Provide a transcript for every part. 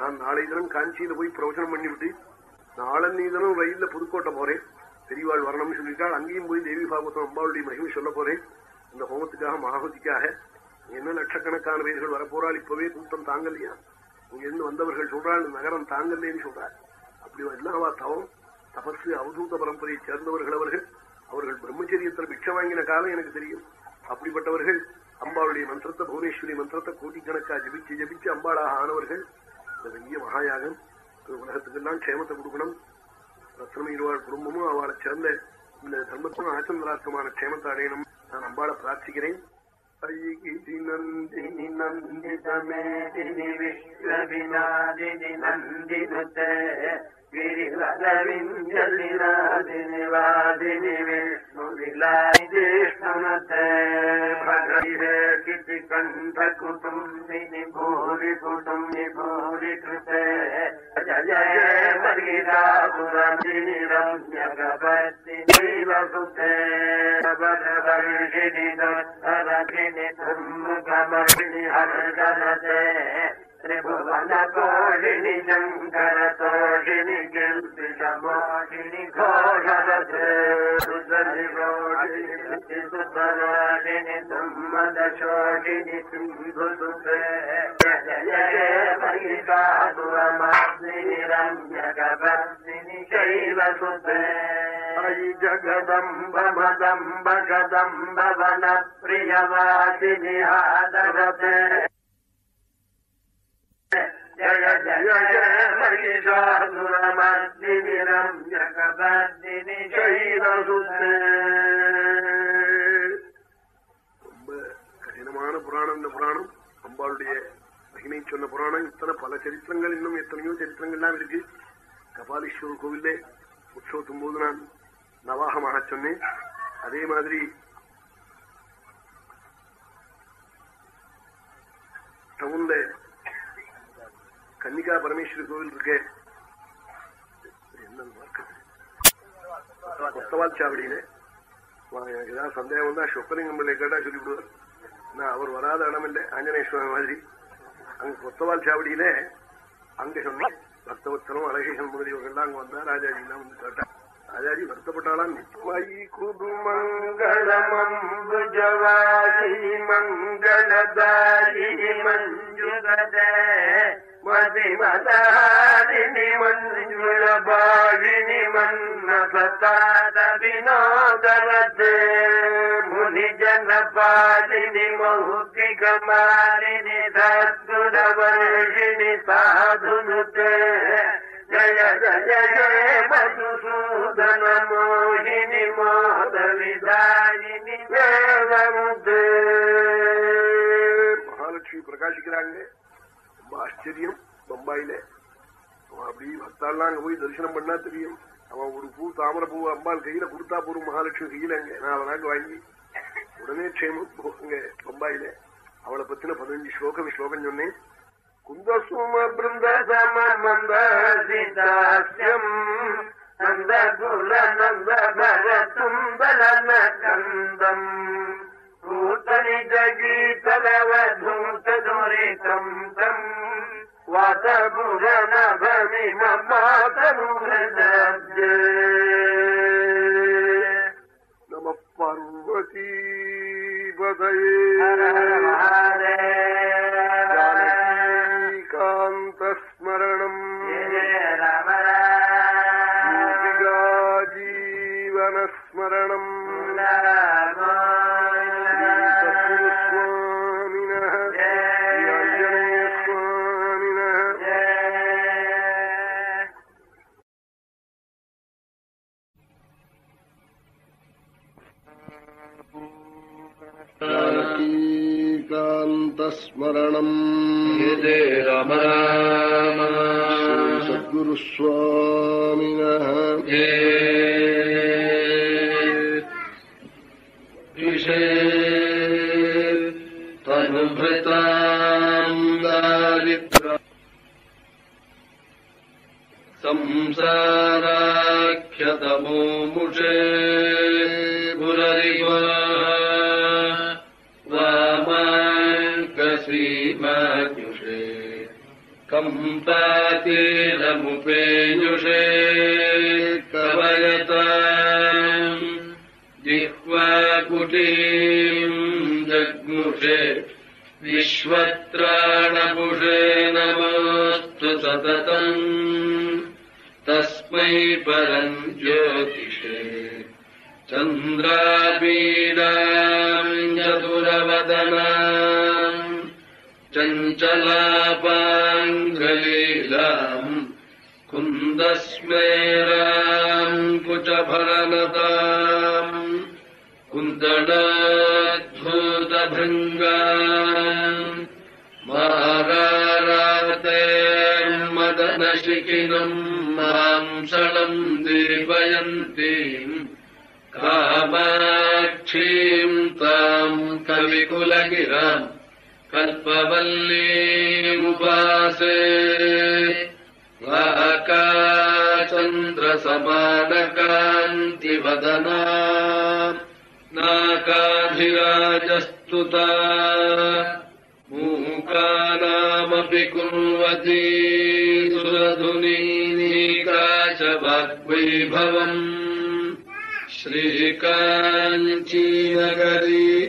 நான் நாளை தினம் காஞ்சியில போய் பிரவச்சனம் பண்ணிவிட்டு நாளன்னி தினம் ரயில்ல புதுக்கோட்டை போறேன். பெரியவாள் வரணும்னு சொல்லிட்டாள் அங்கேயும் போய் தேவி பாகவதம் அம்பாளுடைய மகிமை சொல்ல போறேன். இந்த ஹோமத்துக்காக மகாபதிக்காக என்ன லட்சக்கணக்கான பேர்கள் வரப்போறாள்? இப்பவே கூட்டம் தாங்கலையா? இங்கிருந்து வந்தவர்கள் சொல்றாள் நகரம் தாங்கல்லேன்னு சொல்றாள். அப்படி எல்லாவா தவம். தபசு அவதூத பரம்பரையை சேர்ந்தவர்கள் அவர்கள். அவர்கள் பிரம்மச்சரியத்தில் பிக்ஷ வாங்கின காலம் எனக்கு தெரியும். அப்படிப்பட்டவர்கள் அம்பாளுடைய மந்திரத்தை புவனேஸ்வரி மந்திரத்தை கோட்டிக்கணக்கா ஜபிச்சு ஜபிச்சு அம்பாளாக ஆனவர்கள். பெரிய மகாயாகம். உலகத்துக்கெல்லாம் க்ஷேமத்தை கொடுக்கணும். ரத்னமீர்வாள் குடும்பமும் அவளை சேர்ந்த இந்த தர்மத்தும் ஆச்சந்திரார்த்தமான க்ஷேமத்தை அடையணும். நான் அம்பாளை பிரார்த்திக்கிறேன். ஐகிதி நந்தினி நந்திதமேதினி விஸ்வவிநாதினி நந்தினுத்தே ിവാദിനി വിഷ്ണുവിലായി ജ്യേഷ്ഠമത്തെ ഭഗവിരേതി കണ്ഠകുടുംബിനി ഭൂരി കുടുംബി ഭൂരി കൃതേ ജയ ഭഗിരാപുരമിനി രമ്യകപത്തിവസുതേ ഭഗവർഷിനി ദുഃഖരകിനി ധർമ്മകമർഷിനി ഹർഗനതേ त्रिभुवनकोषिणि शङ्करतोषिणि किल्पिषमोषिणि घोषरथेषिणि सम्मदशोषिणि सिंधुसुते महिषासुरमस्मिनि रम्यकपस्मिनि शैव सुते मयि जगदम्ब मदम्ब गदम्ब जय जय जय महिषासुरमर्दिनि रम्यकवर्दिनि शैलसुते ரொம்ப கடினமான புராணம் இந்த புராணம் அம்பாளுடைய மகிமை சொன்ன புராணம் இத்தனை பல சரித்திரங்கள் இன்னும் எத்தனையோ சரித்திரங்கள்லாம் இருக்கு கபாலீஸ்வரர் கோவில்ல உற்சவத்தும் போது நான் நவாகமாக சொன்னேன் அதே மாதிரி டவுன்ல கன்னிகா பரமேஸ்வரி கோவில் இருக்கே. என்ன கொத்தவால் சாவடியில. ஏதாவது சந்தேகம் வந்தா சொக்கலிங்கம் பிள்ளை கேட்டா சொல்லிவிடுவார். நான் அவர் வராத இடம் இல்லை ஆஞ்சநேஸ்வரன் மாதிரி. அங்க கொத்தவால் சாவடியில அங்க சொன்ன பக்தவத்தனம் அழகேசன் முதலியவர்கள்லாம் அங்க வந்தா ராஜாஜி எல்லாம் வந்து கேட்டா. ராஜாஜி வருத்தப்பட்டாலாம் మదిమదారిణి మంజుల బాగిని మన్నసాద వినోదరదే ముని జన పాలిని మౌఖిక మాలిని సద్గుణ వర్షిణి సాధును జయ జయ జయ మధుసూదన మోహిని మోద విదాయిని దేవముదే మహాలక్ష్మి ప్రకాశికిరాంగే ஆச்சரியம். பம்பாயில. அவன் அப்படி பக்தாலாம் அங்க போய் தரிசனம் பண்ணா தெரியும். அவன் ஒரு பூ தாமரை பூ அம்பாள் கையில கொடுத்தா போறோம் மகாலட்சுமி கையில அங்க. நான் அவனாங்க வாங்கி உடனே க்ஷேமம். போங்க பம்பாயில. அவளை பத்தின பதினஞ்சு ஸ்லோகம் ஸ்லோகம் சொன்னேன். குந்தசும பிருந்த நந்த குல நந்த பரதும் கந்தம் ೂತನಿ ಜಗಿ ತಲವಧೂತದೊರಿತಂ ತಂ ವಾತಭುಜನ ಭಮಿ ಮಮಾತನುಭೃದ್ಯ ನಮ ಪಾರ್ವತೀ ಬದಯೇ ಹರ ಹರ ಮಹಾದೇವ ஸ்மரணம் ராம ராம சத்குரு சுவாமின पम्पातीरमुपेयुषे कवयता जिह्वाकुटीम् जग्मुषे विश्वत्राणपुषे नमोऽस्तु सततम् तस्मै परम् ज्योतिषे चन्द्रापीडाम् चतुरवदनाम् चञ्चलापाङ्गलीलाम् तस्मेराम् कुटभरनताम् कुन्दनातभृङ्गा माते मदनशिकिनम् माम् दीपयन्तीम् कामाक्षीम् ताम् कविकुलगिरम् कल्पवल्लीमुपासे वाकाचन्द्रसमानकान्तिवदना नाकाभिराजस्तुता मूकानामपि कुर्वती सुरधुनीका च वाग्वैभवम् श्रीकाञ्चीनगरी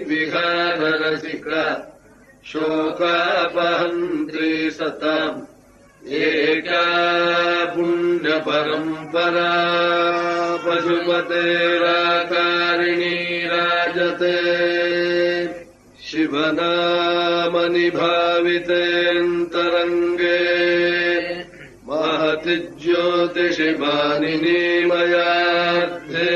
विहाररसिका शोकापहन्त्री सताम् एका पुण्यपरम्परा पशुपतेराकारिणी राजते। शिवनामनिभावितेऽन्तरङ्गे महति ज्योतिषिमानिनीमयार्थे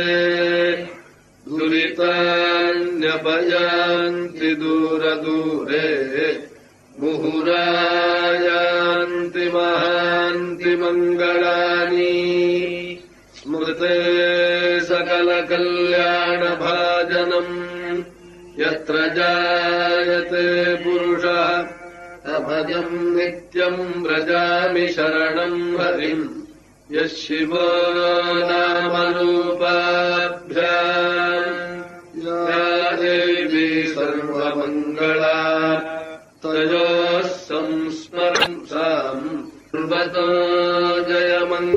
दुरितान्यपयान्ति दूरदूरे मुहुरायान्ति महान्ति मङ्गलानि। स्मृते सकलकल्याणभाजनम्। यत्र जायते पुरुषः अभजम् नित्यम् व्रजामि शरणम् हरिम् यः शिवो नामरूपाभ्याम्। या देवी सर्वमङ्गला जयमन्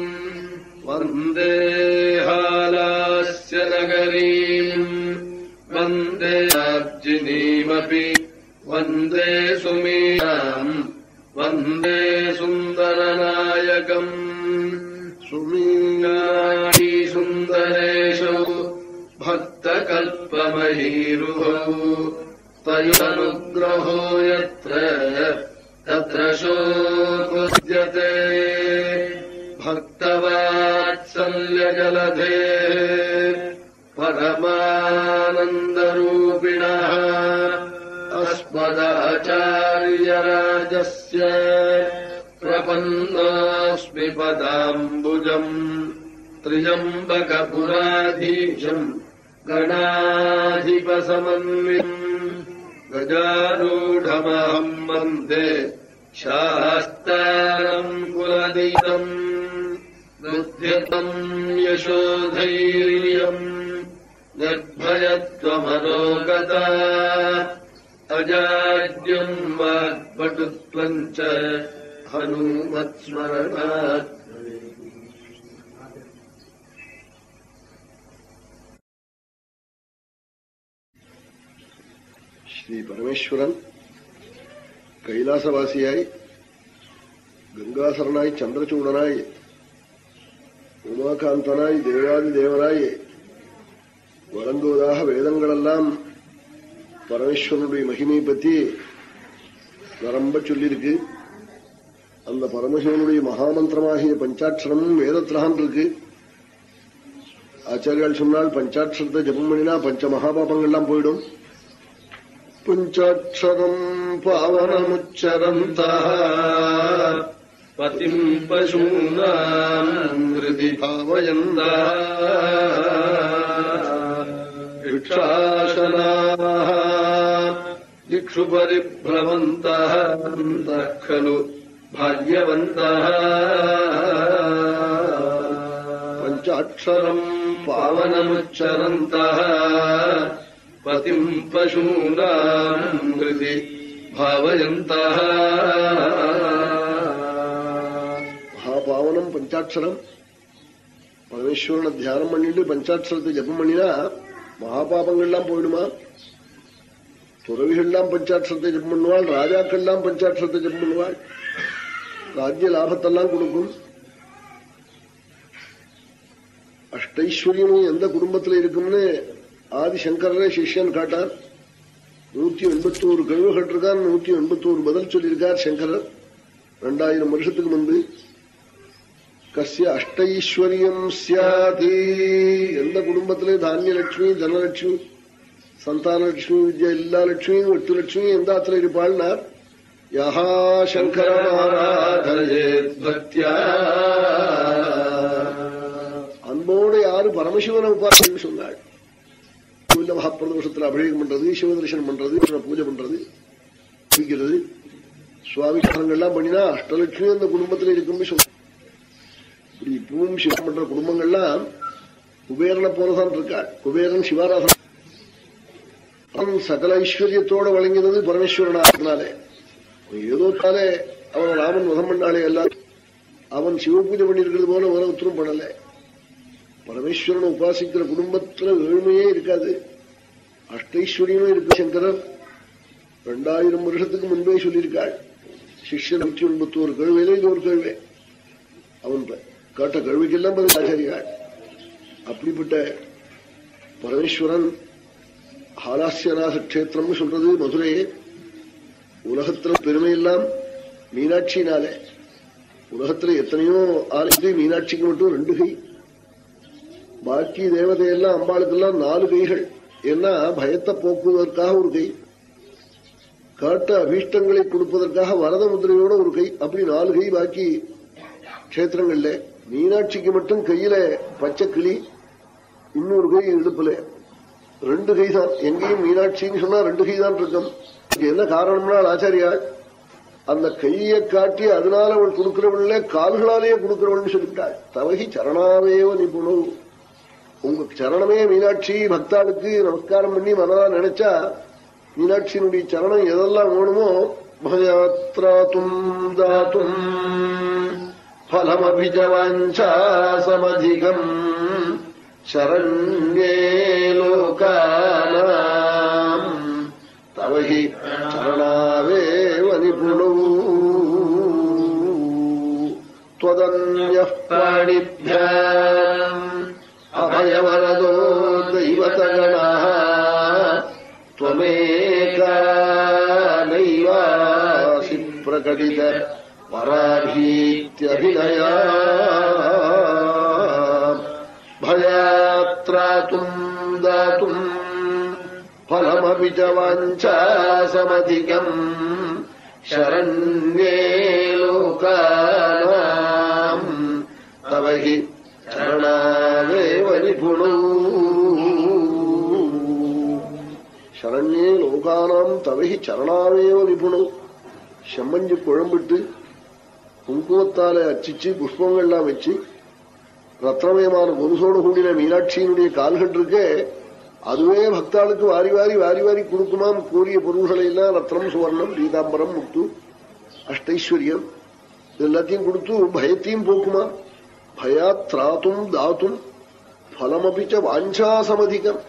वन्दे हालास्य नगरीम् वन्दे अर्जिनीमपि वन्दे सुमीराम् वन्दे सुन्दरनायकम्। सुमीनायी सुन्दरेषु भक्तकल्पमहीरुहौ तयोनुग्रहो यत्र तत्र शोकुद्यते। भक्तवात्सल्यजलधे। परमानन्दरूपिणः। अस्मदाचार्यराजस्य प्रपन्नोऽस्मि पदाम्बुजम्। त्र्यम्बकपुराधीशम्। गणाधिपसमन्वितम् गजारूढमहम् वन्दे शास्तारम् कुलदीतम् बुद्ध्यतम् यशोधैर्यम् निर्भयत्वमनोगता अजाड्यम् वाग्पटुत्वम् च हनुमत्स्मरणात् ஸ்ரீ பரமேஸ்வரன் கைலாசவாசியாய் கங்காசரனாய் சந்திரச்சூடனாய் உமாகாந்தனாய் தேவாதி தேவனாய் வழங்குவதாக வேதங்களெல்லாம் பரமேஸ்வரனுடைய மகிமை பற்றி நரம்ப சொல்லியிருக்கு. அந்த பரமசிவனுடைய மகாமந்திரமாகிய பஞ்சாட்சரமும் வேதத்திலான் இருக்கு ஆச்சாரியால் சொன்னால் பஞ்சாட்சரத்தை ஜபம் பண்ணினா பஞ்ச மகாபாபங்கள்லாம் போயிடும். पुञ्चाक्षरम् पावनमुच्चरन्तः पतिम् पशूनाम् हृदि भावयन्तः भिक्षासनाः दिक्षुपरिभ्रमन्तः खलु भाग्यवन्तः पञ्चाक्षरम् पावनमुच्चरन्तः पतिम् पशूनाम् हृदि भावयन्तः ஜபம் பஞ்சாட்சரம் பரமேஸ்வரனை தியானம் பண்ணிட்டு பஞ்சாட்சரத்தை ஜபம் பண்ணினா மகாபாபங்கள்லாம் போயிடுமா துறவிகள்லாம் பஞ்சாட்சரத்தை ஜபம் பண்ணுவாள் ராஜாக்கள்லாம் பஞ்சாட்சரத்தை ஜபம் பண்ணுவாள் ராஜ்ய லாபத்தெல்லாம் கொடுக்கும் அஷ்டைஸ்வரியமும் எந்த குடும்பத்துல இருக்கும்னு ஆதிசங்கரே சிஷ்யன் காட்டார். நூத்தி எண்பத்தி ஒரு கழுவு கட்டிருக்கார் நூத்தி எண்பத்தி ஒரு பதில் சொல்லியிருக்கார் சங்கரர். ரெண்டாயிரம் வருஷத்துக்கு முன்பு. கசிய அஷ்டைஸ்வரியம் சியாதி எந்த குடும்பத்திலே தானிய லட்சுமி தனலட்சுமி சந்தான லட்சுமி வித்யா எல்லா லட்சுமியும் எட்டு லட்சுமி எந்த ஆத்துல இருப்பாள்னார்? யஹா சங்கரமாராதனேத் பக்தியா அன்போடு யாரு பரமசிவனை உபாசனை சொன்னாள்? கோவில்ல மகாபிரதோஷத்தில் அபிஷேகம் பண்றது சிவதர்சனம் பண்றது பூஜை பண்றது குளிக்கிறது சுவாமி காலங்கள்லாம் பண்ணினா அஷ்டலட்சுமி அந்த குடும்பத்துல இருக்கும்னு இப்படி இப்பவும் சிவம் பண்ற குடும்பங்கள்லாம் குபேரனை போலதான் இருக்காள் குபேரன் சிவாராசன். அவன் சகல ஐஸ்வர்யத்தோட வழங்கினது பரமேஸ்வரனாலே ஏதோ தானே அவன் ராமன் வதம் பண்ணாலே எல்லாம் அவன் சிவ பூஜை பண்ணிருக்கிறது போல வேற உத்தரம் பண்ணல. பரமேஸ்வரனை உபாசிக்கிற குடும்பத்துல ஏழ்மையே இருக்காது. அஷ்டைஸ்வரியமே இருக்கு சங்கரர் ரெண்டாயிரம் வருஷத்துக்கு முன்பே சொல்லியிருக்காள் சிஷ்யன் நூற்றி எண்பத்தி ஒரு கழுவையில இது ஒரு கழுவே அவன் கேட்ட கழுவிக்கெல்லாம் பதில் ஆச்சாரியாள் அப்படிப்பட்ட பரமேஸ்வரன் ஹாலாசியநாத கஷேத்திரம்னு சொல்றது மதுரையே. உலகத்துல பெருமையெல்லாம் மீனாட்சினாலே உலகத்துல எத்தனையோ ஆளுக்கு மீனாட்சிக்கு மட்டும் ரெண்டு கை. பாக்கி தேவதையெல்லாம் அம்பாளுக்கெல்லாம் நாலு கைகள். ஏன்னா பயத்தை போக்குவதற்காக ஒரு கை? காட்ட அபீஷ்டங்களை கொடுப்பதற்காக வரத முதிரையோட ஒரு கை. அப்படி நாலு கை பாக்கி கஷேத்திரங்கள்ல மீனாட்சிக்கு மட்டும் கையில பச்சை கிளி இன்னொரு கை இடுப்புல. ரெண்டு கை தான். எங்கேயும் மீனாட்சின்னு சொன்னா ரெண்டு கை தான் இருக்கும். என்ன காரணம்னா ஆச்சாரியா அந்த கையை காட்டி அதனால அவள் கொடுக்கிறவள்ல கால்களாலேயே கொடுக்கிறவள்னு சொல்லிவிட்டாள் தவகி சரணாவேவ நிபுணு. உங்க சரணமே மீனாட்சி பக்தாளுக்கு நமஸ்காரம் பண்ணி மனதா நினைச்சா மீனாட்சியினுடைய சரணம் எதெல்லாம் வேணுமோ பயாத்ராத்தும் தாத்தும் பலமபிஜவாஞ்சா சமதிகம் சரண்யே லோகானாம் தவஹி சரணாவேவ நிபுணோ त्वदन्यः पाणिभ्याम् अभयवरदो दैवतगणः त्वमेका नैवासि प्रकटित पराभीत्यभिनया भयात्रातुम् दातुम् फलमपि च वाञ्छासमधिकम्। शरण्ये लोकानाम्। तव हि शरणादेवनिपुणौ சரண்யே லோகானாம் தவகி சரணாவேவ நிபுணம் செம்மஞ்சு குழம்பிட்டு குங்குமத்தால அச்சிச்சு புஷ்பங்கள்லாம் வச்சு ரத்னமயமான கொலுசோடு கூடின மீனாட்சியினுடைய கால்கள் இருக்கே அதுவே பக்தாளுக்கு வாரி வாரி வாரி வாரி கொடுக்குமாம் கூறிய பொருள்களை எல்லாம் ரத்னம் சுவர்ணம் பீதாம்பரம் முத்து அஷ்டைஸ்வரியம் எல்லாத்தையும் கொடுத்து பயத்தையும் போக்குமா பயாத் திராத்தும் தாத்தும் பலமபிச்ச வாஞ்சாசமதிகம்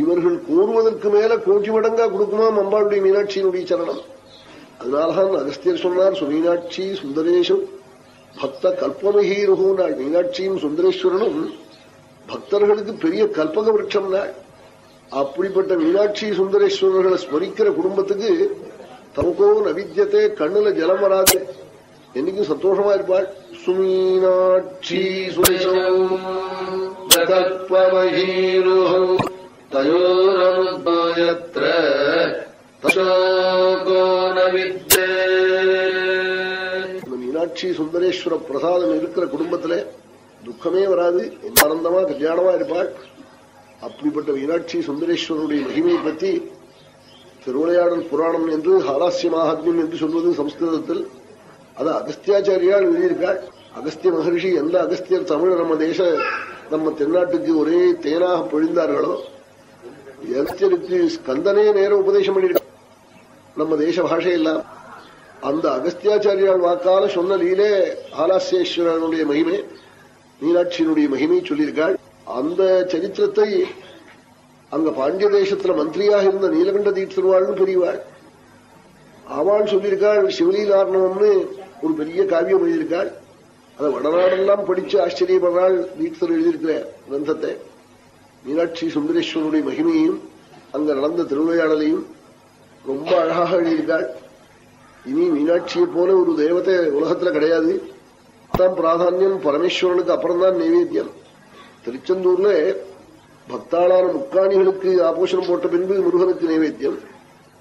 இவர்கள் கோருவதற்கு மேல கோட்டி மடங்கா கொடுக்குமாம் அம்பாளுடைய மீனாட்சியினுடைய சரணம். அதனால்தான் அகஸ்தியர் சொன்னார் சுமீனாட்சி சுந்தரேஷம் பக்த கல்பமகீருகோ நாள். மீனாட்சியும் சுந்தரேஸ்வரனும் பக்தர்களுக்கு பெரிய கல்பக விரட்சம் நாள். அப்படிப்பட்ட மீனாட்சி சுந்தரேஸ்வரர்களை ஸ்மரிக்கிற குடும்பத்துக்கு தமக்கோ நவித்தியத்தை கண்ணுல ஜலம் வராது. என்னைக்கும் சந்தோஷமா இருப்பாள். சுமீனாட்சி தயோரமுபாயத்ர மீனாட்சி சுந்தரேஸ்வர பிரசாதம் இருக்கிற குடும்பத்துல துக்கமே வராது. ஆனந்தமா கல்யாணமா இருப்பாள். அப்படிப்பட்ட மீனாட்சி சுந்தரேஸ்வரனுடைய மகிமையை பற்றி திருவிளையாடல் புராணம் என்று ஹாலாசியமாகாத்மியம் என்று சொல்வது சம்ஸ்கிருதத்தில் அது அகஸ்தியாச்சாரியால் எழுதியிருக்காள் அகஸ்திய மகர்ஷி எந்த அகஸ்தியர் தமிழ் நம்ம தேச நம்ம தென்னாட்டுக்கு ஒரே தேனாக பொழிந்தார்களோ அகஸ்தியருக்கு ஸ்கந்தனே நேரம் உபதேசம் பண்ணியிருக்க நம்ம தேச பாஷையெல்லாம் அந்த அகஸ்தியாச்சாரியால் வாக்கால சொன்ன லீலே ஆலாசியேஸ்வரனுடைய மகிமை மீனாட்சியினுடைய மகிமை சொல்லியிருக்காள் அந்த சரித்திரத்தை அங்க பாண்டிய தேசத்துல மந்திரியாக இருந்த நீலகண்ட தீர்த்தருவாள்னு பெரியவாள். அவள் சொல்லியிருக்காள் சிவலீலார்ணவம்னு ஒரு பெரிய காவியம் எழுதியிருக்காள் அதை வடநாடெல்லாம் படிச்சு ஆச்சரியப்படுறாள் தீர்த்தர் எழுதியிருக்கிற கிரந்தத்தை மீனாட்சி சுந்தரேஸ்வரனுடைய மகிமையும் அங்க நடந்த திருவிளையாடலையும் ரொம்ப அழகாக எழுதியிருக்காள் இனி மீனாட்சியை போல ஒரு தெய்வத்தை உலகத்துல கிடையாது. தான் பிராதானியம் பரமேஸ்வரனுக்கு அப்புறம் தான் நைவேத்தியம். திருச்செந்தூர்ல பக்தாளான முக்காணிகளுக்கு ஆபோஷணம் போட்ட பின்பு முருகனுக்கு நைவேத்தியம்.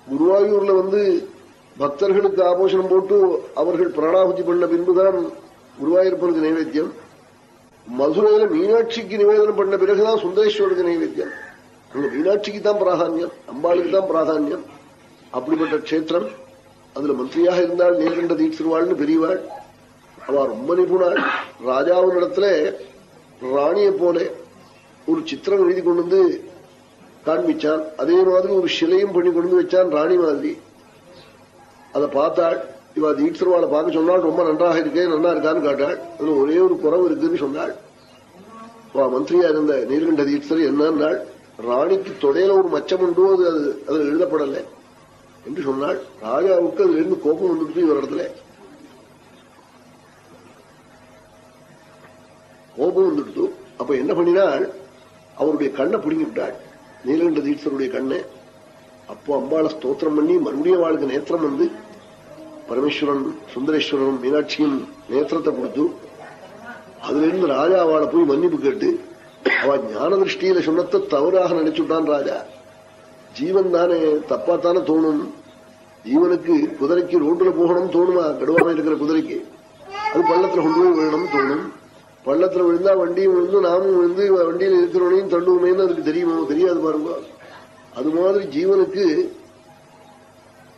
குருவாயூர்ல வந்து பக்தர்களுக்கு ஆபோஷனம் போட்டு அவர்கள் பிராணாபுத்தி பண்ண பின்புதான் குருவாயூர்ப்பனுக்கு நைவேத்தியம். மதுரையில மீனாட்சிக்கு நிவேதனம் பண்ண பிறகுதான் சுந்தரேஸ்வருக்கு நைவேத்தியம். அங்க மீனாட்சிக்கு தான் பிராதான்யம் அம்பாளுக்கு தான் பிராதான்யம். அப்படிப்பட்ட கஷேத்திரம். அதுல மந்திரியாக இருந்தால் நீலகண்ட தீட்சிருவாள்னு பெரியவாள். அவ ரொம்ப நிபுணாள். ராஜாவின் இடத்துல ராணியை போல ஒரு சித்திரம் எழுதி கொண்டு வந்து காண்பிச்சான். அதே மாதிரி ஒரு சிலையும் பண்ணி கொண்டு வந்து வச்சான் ராணி மாதிரி. அதை பார்த்தாள் இவ தீட்சிருவாளை பார்க்க சொன்னால் ரொம்ப நன்றாக இருக்கே நல்லா இருக்கான்னு காட்டாள். அது ஒரே ஒரு குறவு இருக்குன்னு சொன்னாள். அவ மந்திரியா இருந்த நீலகண்ட தீட்சர் என்னன்னாள் ராணிக்கு தொடையில ஒரு மச்சம் உண்டு அது அது அதில் எழுதப்படலை என்று சொன்னாள். ராஜாவுக்கு அதுல இருந்து கோபம் வந்துட்டு இவர் இடத்துல. கோபம் வந்துடுத்து அப்ப என்ன பண்ணினாள்? அவருடைய கண்ணை பிடுங்கி விட்டாள் நீலகண்ட தீட்சருடைய கண்ணை. அப்போ அம்பாளை ஸ்தோத்திரம் பண்ணி மறுபடியும் அவளுக்கு நேத்திரம் வந்து பரமேஸ்வரன் சுந்தரேஸ்வரனும் மீனாட்சியும் நேத்திரத்தை கொடுத்து அதுல இருந்து ராஜா அவளை போய் மன்னிப்பு கேட்டு அவ ஞான திருஷ்டியில சொன்னத்தை தவறாக நினைச்சுட்டான் ராஜா. ஜீவன் தானே தப்பாத்தானே தோணும். ஜீவனுக்கு குதிரைக்கு ரோட்டுல போகணும் தோணுமா? கடுவாம இருக்கிற குதிரைக்கு. அது பள்ளத்துல கொண்டு போய் விழணும் தோணும். பள்ளத்துல விழுந்தா வண்டியும் விழுந்து நாமும் விழுந்து வண்டியில் இருக்கிறவனையும் தள்ளுவோமேன்னு அதுக்கு தெரியுமோ? தெரியாது பாருங்க. அது மாதிரி ஜீவனுக்கு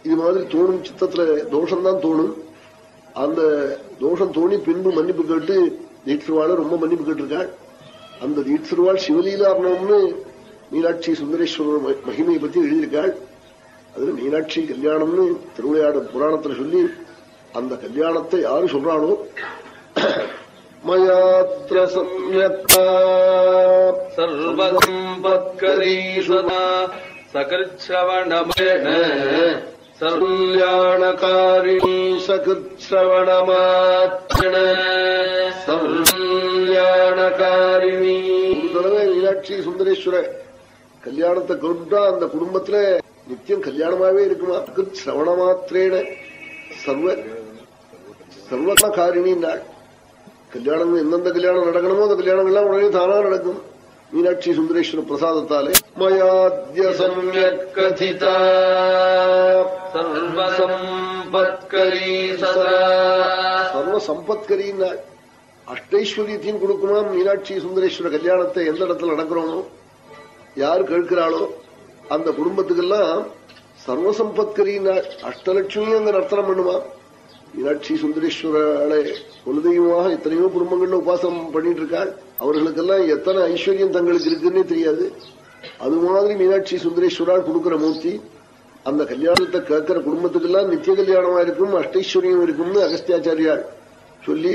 இது மாதிரி தோணும் சித்தத்துல தோஷம்தான் தோணும். அந்த தோஷம் தோணி பின்பு மன்னிப்பு கேட்டு தீட்சிருவாள ரொம்ப மன்னிப்பு கேட்டிருக்காள். அந்த தீட்சிருவாள் சிவலீலார்ணம்னு மீனாட்சி சுந்தரேஸ்வரர் ம- மகிமையை பத்தி எழுதியிருக்காள். அதுல மீனாட்சி கல்யாணம்னு திருவிளையாடு புராணத்துல சொல்லி அந்த கல்யாணத்தை யாரு சொல்றாளோ மயாத்திர சம்யக்தா सर्वसम्पत्करी सदा सकृच्छ्रवणमेण கல்யாணகாரிணி சகிருஷ்ரவணமாத்திரண கல்யாணகாரிணி ஒரு தடவை மீனாட்சி சுந்தரேஸ்வர கல்யாணத்தை கொண்டா அந்த குடும்பத்துல நித்தியம் கல்யாணமாவே இருக்குமா சிரவண மாத்திரேன சர்வ சர்வகாரிணி நாள் கல்யாணம் எந்தெந்த கல்யாணம் நடக்கணுமோ அந்த கல்யாணங்கள்லாம் உடனே தானா நடக்கும். மீனாட்சி சுந்தரேஸ்வர பிரசாதத்தாலே. மயாத்ய சமயக் கதிதா. சர்வசம்பத்கரி சதா. சர்வ சம்பத்கரின்னாள் அஷ்டைஸ்வரியத்தையும் கொடுக்குமா மீனாட்சி சுந்தரேஸ்வர கல்யாணத்தை எந்த இடத்துல நடக்கிறோமோ? யார் கேட்கிறாளோ அந்த குடும்பத்துக்கெல்லாம் சர்வசம்பத்கரின்னாள் அஷ்டலட்சுமியும் அங்க நர்த்தனம் பண்ணுவான் மீனாட்சி சுந்தரேஸ்வரளை குலதெய்வமாக எத்தனையோ குடும்பங்கள்ல உபாசம் பண்ணிட்டு இருக்காள் அவர்களுக்கெல்லாம் எத்தனை ஐஸ்வர்யம் தங்களுக்கு இருக்குன்னே தெரியாது. அது மாதிரி மீனாட்சி சுந்தரேஸ்வரால் கொடுக்கிற மூர்த்தி அந்த கல்யாணத்தை கேட்கிற குடும்பத்துக்கெல்லாம் நித்திய கல்யாணமா இருக்கும் அஷ்டைஸ்வரியம் இருக்கும்னு அகஸ்தியாச்சாரியால் சொல்லி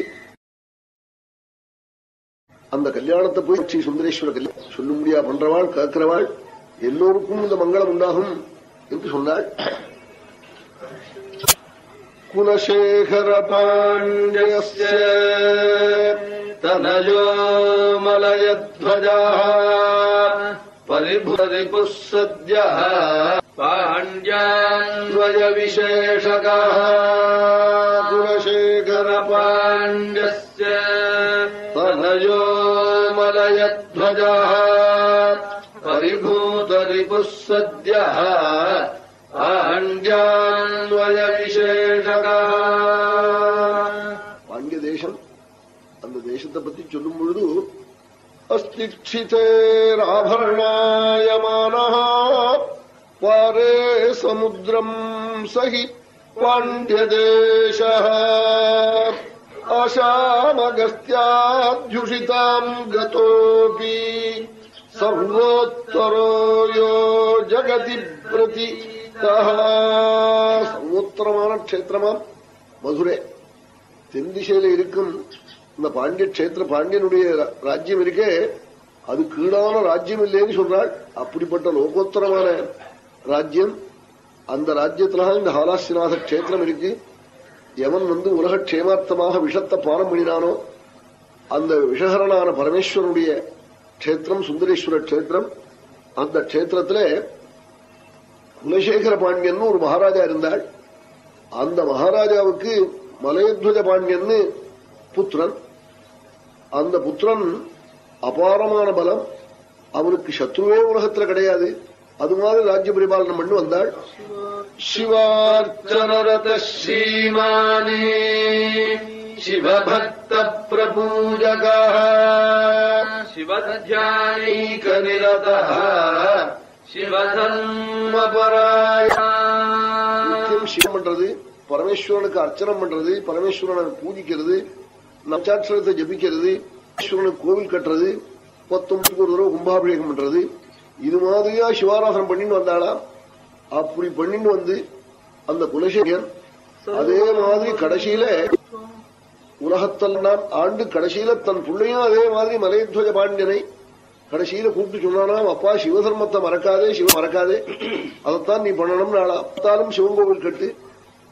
அந்த கல்யாணத்தை போய் ஸ்ரீ சுந்தரேஸ்வர கல்யாணம் முடியா பண்றவாள் கேட்கிறவாள் எல்லோருக்கும் இந்த மங்களம் உண்டாகும் என்று சொன்னாள். ण्ड्यस्य तनजोमलयध्वजः परिभुरिपुः सद्यः पाण्ड्यान्द्वयविशेषकः कुलशेखरपाण्ड्यस्य तनजोमलयध्वजः परिभूतरिपुः सद्यः பாண்டிய தேசம் அந்த தேசத்தை பத்தி சொல்லும் பொழுது அஸ்திக்ஷிதேராபரணாயமான பாரே சமுத்திரம் சகி பாண்டியதேச ஆசாமகஸ்தியாத்யுஷிதாம் கதோபி. சர்வோத்தரோ யோ ஜகதி பிரதி. சர்வோத்தரமான க்ஷேத்திரமாம் மதுரை. தென்திசையில இருக்கும் இந்த பாண்டிய கஷேத்திர பாண்டியனுடைய ராஜ்யம் இருக்கே. அது கீழான ராஜ்யம் இல்லைன்னு சொல்றாள். அப்படிப்பட்ட லோகோத்தரமான ராஜ்யம். அந்த ராஜ்யத்தில்தான் இந்த ஹாலாசிநாத கஷேத்திரம் இருக்கு. எவன் வந்து உலக கஷேமார்த்தமாக விஷத்தை பானம் பண்ணினானோ அந்த விஷகரனான பரமேஸ்வரனுடைய க்ஷேத்திரம் சுந்தரேஸ்வர கஷேத்திரம் அந்த கஷேத்திரத்திலே குலசேகர பாண்டியன் ஒரு மகாராஜா இருந்தாள். அந்த மகாராஜாவுக்கு மலையத்வஜ பாண்டியன்னு புத்திரன். அந்த புத்திரன் அபாரமான பலம். அவருக்கு சத்ருவே உலகத்துல கிடையாது. அது மாதிரி ராஜ்ய பரிபாலனம் பண்ணி வந்தாள். சிவார்த்தனரதீமானே சிவபக்த பிரபூஜக சிவத்யானைக நிரதா நித்தியம் சிவம் பண்றது பரமேஸ்வரனுக்கு அர்ச்சனம் பண்றது பரமேஸ்வரனை பூஜிக்கிறது நச்சாட்சரத்தை ஜபிக்கிறது ஈஸ்வரனுக்கு கோவில் கட்டுறது பத்தொன்பதுக்கு ஒரு தடவை கும்பாபிஷேகம் பண்றது. இது மாதிரியா சிவாராசனம் பண்ணிட்டு வந்தாளா? அப்படி பண்ணிட்டு வந்து அந்த குலசேகரன் அதே மாதிரி கடைசியில உலகத்தெல்லாம் ஆண்டு கடைசியில தன் பிள்ளையும் அதே மாதிரி மலையத்வஜ பாண்டியனை கடைசியில கூப்பிட்டு சொன்னானாம் அப்பா சிவதர்மத்தை மறக்காதே சிவ மறக்காதே. அதைத்தான் நீ பண்ணணும் நாளா பார்த்தாலும் சிவன் கட்டு.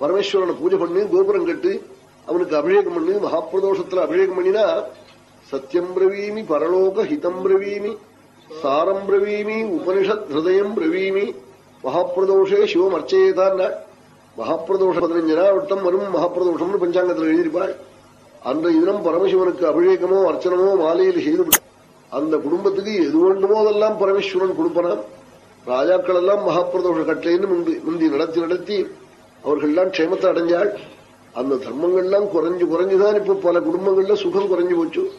பரமேஸ்வரனை பூஜை பண்ணு கோபுரம் கட்டு. அவனுக்கு அபிஷேகம் பண்ணு மகாபிரதோஷத்துல அபிஷேகம் பண்ணினா சத்தியம் பிரவீமி பரலோக ஹிதம் பிரவீமி சாரம் பிரவீமி உபனிஷத் ஹிருதயம் பிரவீமி மகாபிரதோஷே சிவம் அர்ச்சையேதான் மகாபிரதோஷம் பதினஞ்சு நாள் வட்டம் வரும் மகாபிரதோஷம்னு பஞ்சாங்கத்தில் எழுதியிருப்பாள் அன்றைய தினம் பரமசிவனுக்கு அபிஷேகமோ அர்ச்சனமோ மாலையில் செய்து அந்த குடும்பத்துக்கு எது வேண்டுமோ அதெல்லாம் பரமேஸ்வரன் கொடுப்பனாம். ராஜாக்கள் எல்லாம் மகாப்பிரதோஷ கட்டளைன்னு முந்தி நடத்தி நடத்தி அவர்கள் எல்லாம் க்ஷேமத்தை அடைஞ்சாள் அந்த தர்மங்கள்லாம் குறைஞ்சு குறைஞ்சுதான் இப்ப பல குடும்பங்கள்ல சுகம் குறைஞ்சு போச்சு.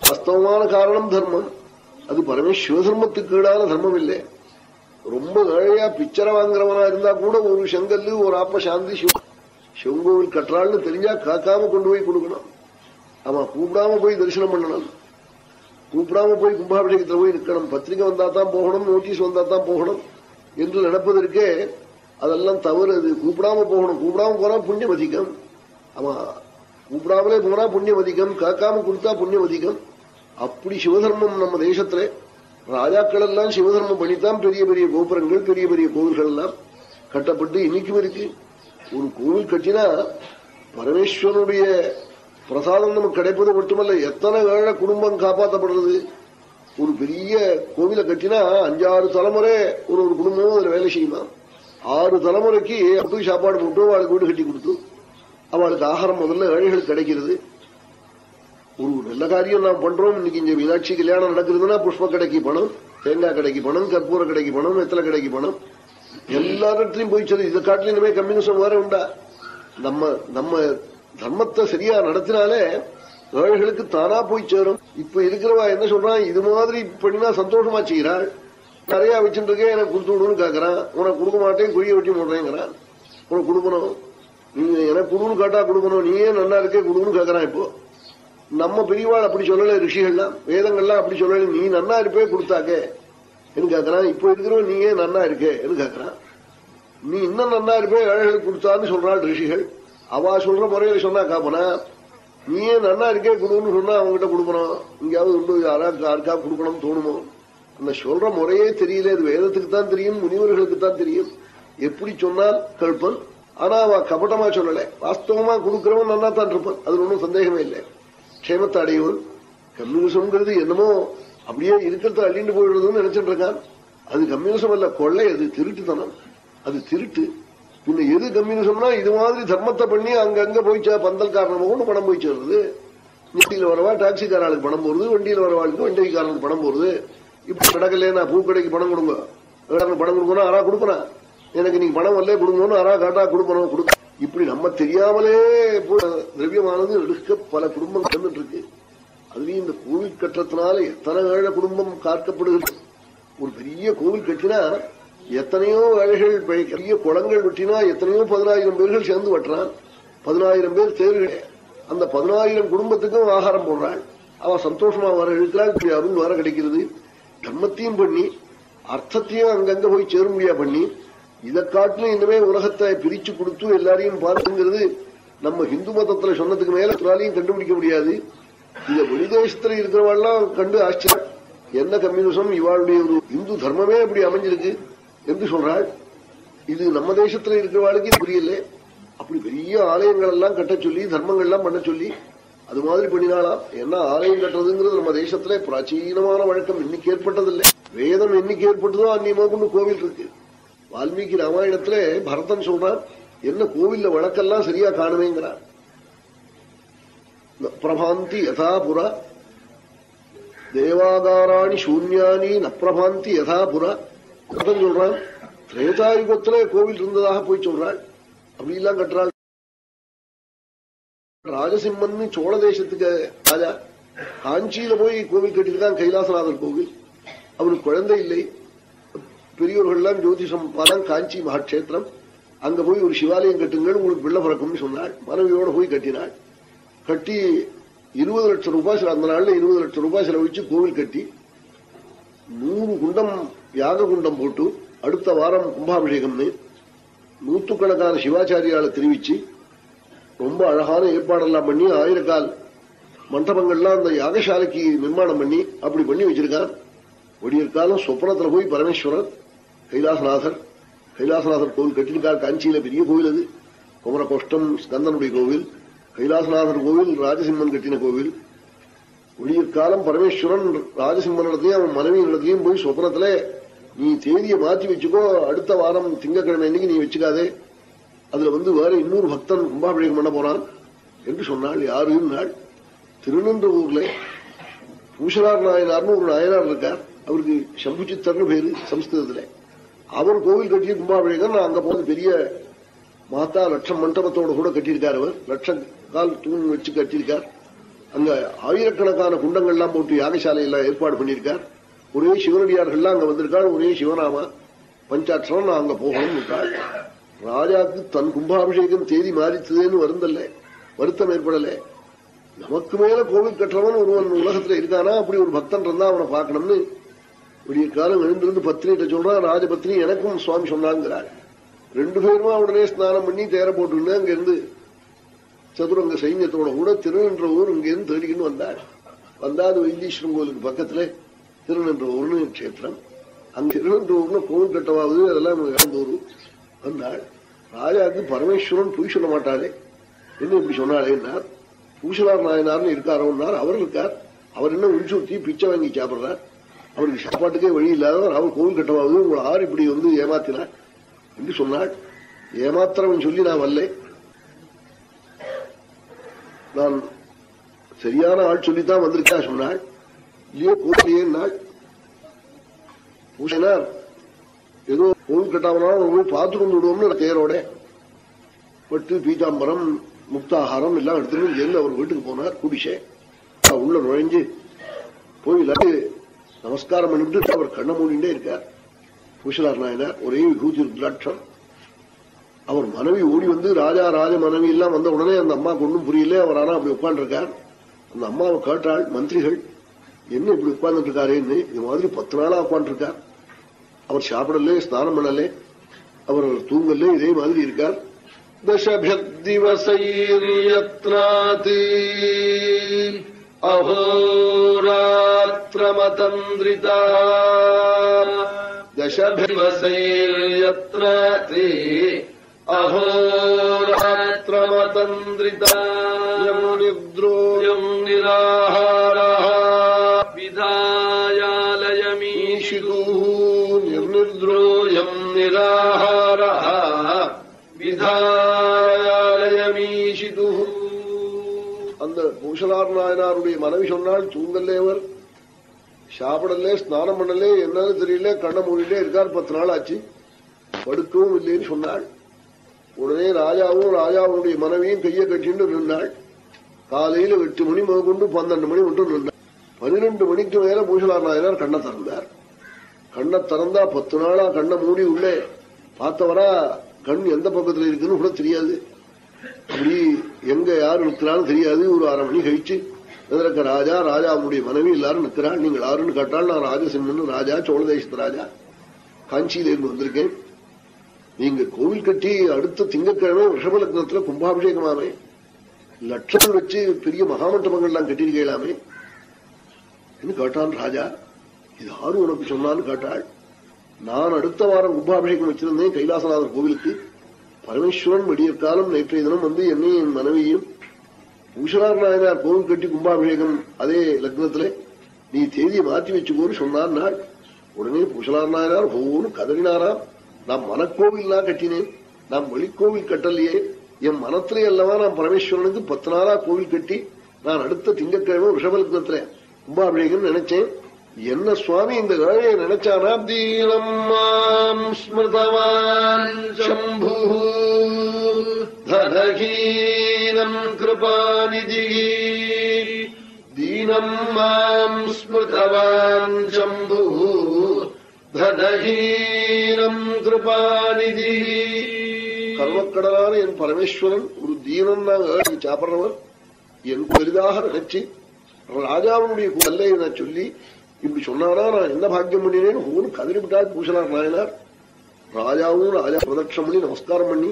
வாஸ்தவமான காரணம் தர்மம். அது பரமேஸ்வர தர்மத்துக்கு ஈடான தர்மம் இல்லை ரொம்ப ஏழையா பிச்சரை வாங்குறவனா இருந்தா கூட ஒரு செங்கல்லு ஒரு ஆப்ப சாந்தி சிவ- சிவன் கோவில் கட்டுறாள்னு தெரிஞ்சா காக்காம கொண்டு போய் கொடுக்கணும். ஆமா கூப்பிடாம போய் தரிசனம் பண்ணணும். கூப்பிடாம போய் கும்பாபிஷேகத்தில் போய் நிற்கணும் பத்திரிக்கை வந்தா தான் போகணும் நோட்டீஸ் வந்தா தான் போகணும் என்று நடப்பதற்கே அதெல்லாம் தவறு அது. கூப்பிடாம போகணும். கூப்பிடாம போனா புண்ணியம் அதிகம் ஆமா கூப்பிடாமலே போனா புண்ணியம் அதிகம் கேட்காம கொடுத்தா புண்ணியம் அதிகம் அப்படி சிவதர்மம் நம்ம தேசத்துல. ராஜாக்கள் எல்லாம் சிவதர்மம் பண்ணித்தான் பெரிய பெரிய கோபுரங்கள் பெரிய பெரிய கோவில்கள் எல்லாம் கட்டப்பட்டு இன்னைக்கும் இருக்கு. ஒரு கோவில் கட்டினா பரமேஸ்வரனுடைய பிரசாதம் நமக்கு கிடைப்பது மட்டுமல்ல எத்தனை ஏழை குடும்பம் காப்பாற்றப்படுறது ஒரு பெரிய கோவில கட்டினா அஞ்சாறு தலைமுறை ஒரு ஒரு குடும்பமும் அதில் வேலை செய்யுமா? ஆறு தலைமுறைக்கு அப்படி சாப்பாடு போட்டு அவளுக்கு வீடு கட்டி கொடுத்து அவளுக்கு ஆகாரம் முதல்ல ஏழைகளுக்கு கிடைக்கிறது. ஒரு நல்ல காரியம் நாம் பண்றோம். இன்னைக்கு இங்க மீனாட்சி கல்யாணம் நடக்குதுன்னா புஷ்ப கடைக்கு பணம் தேங்காய் கடைக்கு பணம் கற்பூர கடைக்கு பணம் வெத்தலை கடைக்கு பணம். எல்லா இடத்துலயும் போய் இதை காட்டிலும் இனிமே கம்யூனிசம் வேற உண்டா? நம்ம நம்ம தர்மத்தை சரியா நடத்தினாலே ஏழைகளுக்கு தானா போய் சேரும். இப்ப இருக்கிறவா என்ன சொல்றான்? இது மாதிரி பண்ணினா சந்தோஷமா செய்கிறாள். நிறைய வச்சுட்டு இருக்கேன் எனக்கு கொடுத்து விடுன்னு கேட்கறான் உனக்கு கொடுக்க மாட்டேன் குழிய வெட்டி போடுறேங்கிறான். உனக்கு கொடுக்கணும். நீங்க எனக்கு கொடுன்னு கேட்டா கொடுக்கணும். நீயே நல்லா இருக்கே கொடுன்னு கேட்கறான் இப்போ. நம்ம பெரியவாள் அப்படி சொல்லல ரிஷிகள்லாம். வேதங்கள்லாம் அப்படி சொல்லல நீ நன்னா இருப்பே கொடுத்தாக்கே என்று கேக்குறான். இப்போ இருக்கிறவன் நீயே நன்னா இருக்கே என்று கேட்கறான் நீ இன்னும் நன்னா இருப்பே ஏழைகளுக்கு கொடுத்தான்னு சொல்றாள் ரிஷிகள். அவ சொல்ற முறையில சொன்னா காப்பனா நீயே நன்னா இருக்கே கொடுன்னு சொன்னா அவங்ககிட்ட கொடுக்கணும். இங்கேயாவது உண்டு யாரா யாருக்கா கொடுக்கணும்னு தோணுமோ? அந்த சொல்ற முறையே தெரியல. இது வேதத்துக்கு தான் தெரியும் முனிவர்களுக்கு தான் தெரியும். எப்படி சொன்னால் கேட்பன் ஆனா அவ கபட்டமா சொல்லல. வாஸ்தவமா கொடுக்கிறவன் நல்லா தான் இருப்பான். அது ஒன்றும் சந்தேகமே இல்லை. க்ஷேமத்தை அடையவன். கம்யூனிசம்ங்கிறது என்னமோ அப்படியே இருக்கிறத அள்ளிண்டு போயிடுறதுன்னு நினைச்சிட்டு இருக்கான். அது கம்யூனிசம் அல்ல கொள்ளை அது திருட்டுத்தனம். அது திருட்டு. பின்ன எது கம்யூனிசம்னா இது மாதிரி தர்மத்தை பண்ணி அங்கங்க போய் பந்தல் காரணமாக பணம் போய் சேர்றது. வண்டியில் வரவா டாக்ஸிக்காராளுக்கு பணம் போறது வண்டியில் வரவாளுக்கு வண்டிக்காரனுக்கு பணம் போறது. இப்படி நடக்கலையா பூக்கடைக்கு பணம் கொடுங்க. பணம் கொடுக்கணும் ஆறா கொடுக்கணும் எனக்கு நீங்க பணம் வரல கொடுங்கன்னு ஆறா காட்டா கொடுக்கணும் கொடுக்க இப்படி நம்ம தெரியாமலே போ- திரவியமானது எடுக்க பல குடும்பம் வந்துட்டு இருக்கு அதுலயும் இந்த கோவில் கட்டுறதுனால எத்தனை ஏழை குடும்பம் காக்கப்படுகிறது ஒரு பெரிய கோவில் கட்டினா எத்தனையோ வேலைகள் பெரிய குளங்கள் வெட்டினா எத்தனையோ பதினாயிரம் பேர்கள் சேர்ந்து வெட்டுறான். பதினாயிரம் பேர் தேர்வு அந்த பதினாயிரம் குடும்பத்துக்கும் ஆகாரம் போடுறாள். அவ சந்தோஷமா வர இருக்கிறாள் இப்படி அருள் வர கிடைக்கிறது. தர்மத்தையும் பண்ணி அர்த்தத்தையும் அங்கங்க போய் சேரும்படியா பண்ணி இதை காட்டிலும் இனிமே உலகத்தை பிரிச்சு கொடுத்து எல்லாரையும் பார்த்துங்கிறது நம்ம ஹிந்து மதத்துல சொன்னதுக்கு மேல எல்லாரையும் கண்டுபிடிக்க முடியாது. இந்த வெளிதேசத்துல இருக்கிறவாள்லாம் கண்டு ஆச்சரியம். என்ன கம்யூனிசம்? இவாளுடைய ஒரு இந்து தர்மமே அப்படி அமைஞ்சிருக்கு. என்று சொல்றாள் இது நம்ம தேசத்துல இருக்கிறவாளுக்கு இது புரியல. அப்படி பெரிய ஆலயங்கள் எல்லாம் கட்ட சொல்லி தர்மங்கள் எல்லாம் பண்ண சொல்லி அது மாதிரி பண்ணினாலாம் ஏன்னா ஆலயம் கட்டுறதுங்கிறது நம்ம தேசத்துல பிராச்சீனமான வழக்கம். இன்னைக்கு ஏற்பட்டதில்லை. வேதம் என்னைக்கு ஏற்பட்டதோ அன்னியமா கொண்டு கோவில் இருக்கு. வால்மீகி ராமாயணத்துல பரதன் சொல்றான் என்ன கோவில்ல வழக்கெல்லாம் சரியா காணுவேங்கிறான் பிரபாந்தி யதாபுரா தேவாகாராணி சூன்யானி நப்பிரபாந்தி யதாபுரா புற சொல்றான் திரேதாயுகத்துல கோவில் இருந்ததாக போய் சொல்றாள் அப்படிலாம் கட்டுறாள். ராஜசிம்மன் சோழ தேசத்துக்கு ராஜா. காஞ்சியில போய் கோவில் கட்டியிருக்கான் கைலாசநாதர் கோவில். அவனுக்கு குழந்தை இல்லை. பெரியோர்கள்லாம் ஜோதிஷம் பாதான் காஞ்சி மகாட்சேத்திரம் அங்க போய் ஒரு சிவாலயம் கட்டுங்கள் உங்களுக்கு பிள்ளை பிறக்கும்னு சொன்னாள். மனைவியோட போய் கட்டினாள். கட்டி இருபது லட்சம் ரூபாய் அந்த நாள்ல இருபது லட்சம் ரூபாய் செலவழிச்சு கோவில் கட்டி நூறு குண்டம் யாககுண்டம் போட்டு அடுத்த வாரம் கும்பாபிஷேகம்னு நூத்துக்கணக்கான சிவாச்சாரியால தெரிவிச்சு ரொம்ப அழகான ஏற்பாடெல்லாம் பண்ணி ஆயிரக்கால் மண்டபங்கள்லாம் அந்த யாகசாலைக்கு நிர்மாணம் பண்ணி அப்படி பண்ணி வச்சிருக்கான் விடியற்காலம் சொப்பனத்துல போய் பரமேஸ்வரர் கைலாசநாதர் கைலாசநாதர் கோவில் கட்டியிருக்கார் காஞ்சியில பெரிய கோவில் அது குமரகோஷ்டம் ஸ்கந்தனுடைய கோவில் கைலாசநாதர் கோவில் ராஜசிம்மன் கட்டின கோவில் விடியற்காலம் பரமேஸ்வரன் ராஜசிம்மன் இடத்தையும் அவன் மனைவியிடத்தையும் போய் சொப்னத்திலே நீ தேதியை மாற்றி வச்சுக்கோ அடுத்த வாரம் திங்கக்கிழமை அன்னைக்கு நீ வச்சுக்காதே. அதுல வந்து வேற இன்னொரு பக்தன் கும்பாபிஷேகம் பண்ண போறான் என்று சொன்னாள் யாருன்னாள் திருநன்ற ஊர்ல பூஷனார் நாயனார்னு ஒரு நாயனார் இருக்கார். அவருக்கு சம்புச்சித்தர்னு பேரு சம்ஸ்கிருதத்துல. அவர் கோவில் கட்டிய கும்பாபிஷேகம் நான் அங்க போது பெரிய மாத்தா லட்சம் மண்டபத்தோட கூட கட்டியிருக்கார் அவர். லட்சம் கால் தூண் வச்சு கட்டியிருக்கார். அங்க ஆயிரக்கணக்கான குண்டங்கள்லாம் போட்டு யாகசாலையெல்லாம் ஏற்பாடு பண்ணியிருக்கார். ஒரே சிவனடியார்கள்லாம் அங்க வந்திருக்காள் ஒரே சிவனாமா பஞ்சாட்சரம் நான் அங்க போகணும்னு விட்டாள் ராஜாக்கு தன் கும்பாபிஷேகம் தேதி மாறித்ததுன்னு வருந்தல்ல வருத்தம் ஏற்படல. நமக்கு மேல கோவில் கட்டுறவன் ஒருவன் உலகத்துல இருக்கானா? அப்படி ஒரு பக்தன் இருந்தா அவனை பார்க்கணும்னு. விடிய காலம் எழுந்திருந்து பத்னிகிட்ட சொல்றான் ராஜபத்னி எனக்கும் சுவாமி சொன்னாங்கிறாள். ரெண்டு பேருமா உடனே ஸ்நானம் பண்ணி தேர போட்டுன்னு அங்க இருந்து சதுரங்க சைன்யத்தோட கூட திருநின்ற ஊர் இங்கிருந்து தேடிக்கின்னு வந்தாள். வந்தாது வைத்தீஸ்வரன் கோவிலுக்கு பக்கத்துல. திருநன்றூர்னு கஷேத்திரம். அந்த திருநன்றூர்னு கோவில் கட்டவாவது அதெல்லாம் இழந்தூர் வந்தாள். ராஜாவுக்கு பரமேஸ்வரன் பொய் சொல்ல மாட்டாளே என்ன இப்படி சொன்னாலேன்னார் பூசலார் நாயனார்னு இருக்காரோன்னார். அவர் இருக்கார். அவர் என்ன உள்சுத்தி பிச்சை வாங்கி சாப்பிடுறார். அவருக்கு சாப்பாட்டுக்கே வழி இல்லாதவர் அவர் கோவில் கட்டவாவது உங்களை ஆறு இப்படி வந்து ஏமாத்தினார் என்று சொன்னாள். ஏமாத்திரவன் சொல்லி நான் வரல. நான் சரியான ஆள் சொல்லித்தான் வந்திருக்கா சொன்னாள். இல்லையோ கோவிலையே நாள் பூசனார் ஏதோ கோவில் கட்டாமனாலும் போய் பார்த்து கொண்டு விடுவோம்னு தேரோட. பட்டு பீதாம்பரம் முக்தாகாரம் எல்லாம் எடுத்துட்டு ஜெயில அவர் வீட்டுக்கு போனார் குடிசை உள்ள நுழைஞ்சு போய் நமஸ்காரம் பண்ணிவிட்டு அவர் கண்ண மூடிண்டே இருக்கார். பூசலார் நாயனார் ஒரே விபூதி ருத்ராட்சம். அவர் மனைவி ஓடி வந்து ராஜா ராஜ மனைவி எல்லாம் வந்த உடனே அந்த அம்மா ஒன்றும் புரியல அவர் ஆனா அப்படி உட்காந்துருக்கார் அந்த அம்மாவை கேட்டாள் மந்திரிகள் என்ன இப்படி உட்கார்ந்துட்டு இருக்காருன்னு இது மாதிரி பத்து நாளா உட்காந்துருக்கார் அவர் சாப்பிடலே ஸ்நானம் பண்ணலே அவர் தூங்கலே இதே மாதிரி இருக்கார் दशभ्यद्दिवसैर्यत्नात् अहोरात्रमतन्द्रिता दशभिवसैर्यत्नात् अहोरात्रमतन्द्रिता यम् निद्रोऽयम् निराहारः விதாயாலயமீஷிது அந்த பூஷலார் நாயனாருடைய மனைவி சொன்னால் தூங்கல்லேவர் சாப்பிடலே ஸ்நானம் பண்ணலே என்னன்னு தெரியல கண்ண மூடிட்டே இருக்கார் பத்து நாள் ஆச்சு படுக்கவும் இல்லைன்னு சொன்னாள் உடனே ராஜாவும் ராஜாவுடைய மனைவியும் கையை கட்டிட்டு நின்றாள் காலையில எட்டு மணி முதற்கொண்டு பன்னெண்டு மணி மட்டும் நின்றாள் பன்னிரெண்டு மணிக்கு மேல பூஷலார் நாயனார் கண்ணை திறந்தார் கண்ணை திறந்தா பத்து நாளா கண்ணை மூடி உள்ளே பார்த்தவரா கண் எந்த பக்கத்துல இருக்குன்னு கூட தெரியாது. அப்படி எங்க யாரு நிற்கிறான்னு தெரியாது. ஒரு அரை மணி கழிச்சு எதிர்க்க ராஜா? ராஜாவுடைய மனைவி எல்லாரும் நிற்கிறாள். நீங்கள் யாருன்னு கேட்டால் நான் ராஜசிம்மன் ராஜா சோழ தேசத்து ராஜா. காஞ்சியிலிருந்து வந்திருக்கேன். நீங்க கோவில் கட்டி அடுத்த திங்கட்கிழமை ரிஷபலக்னத்துல கும்பாபிஷேகமாமே. லட்சம் வச்சு பெரிய மகாமண்டபங்கள்லாம் கட்டியிருக்கலாமே என்று கேட்டான் ராஜா? இது யாரும் உனக்கு சொன்னான்னு கேட்டாள். நான் அடுத்த வாரம் கும்பாபிஷேகம் வச்சிருந்தேன் கைலாசநாதர் கோவிலுக்கு. பரமேஸ்வரன் விடியற்காலம் நேற்றைய தினம் வந்து என்னையும் என் மனைவியும் பூஷனார் நாயனார் கோவில் கட்டி கும்பாபிஷேகம் அதே லக்னத்திலே நீ தேதியை மாற்றி வச்சுக்கோன்னு சொன்னார் நாள். உடனே பூஷலார் நாயனார் ஒவ்வொரு கதறினாராம் நான் மனக்கோவில்லாம் கட்டினேன். நாம் வெளிக்கோவில் கட்டலையே. என் மனத்திலே அல்லவா நான் பரமேஸ்வரனுக்கு பத்து நாளா கோவில் கட்டி நான் அடுத்த திங்கட்கிழமை ரிஷபலக்னத்துல கும்பாபிஷேகம் நினைச்சேன். என்ன சுவாமி இந்த ஏழையை நினைச்சானா? தீனம் மாம் ஸ்மிருதவான் சம்பு தனகீனம் கிருபாநிதி தீனம் மாம் ஸ்மிருதவான் சம்பு தனகீனம் கிருபாநிதி கர்மக்கடலான என் பரமேஸ்வரன் ஒரு தீனம் நாங்கள் சாப்பிட்றவர்? என் பெரிதாக நினைச்சு ராஜாவினுடைய பல்லை நான் சொல்லி இப்படி சொன்னானா நான் என்ன பாக்கியம் பண்ணினேன்? ஒவ்வொரு கதறிவிட்டால் பூசலார் நாயனார். ராஜாவும் ராஜா பிரதட்சம் பண்ணி நமஸ்காரம் பண்ணி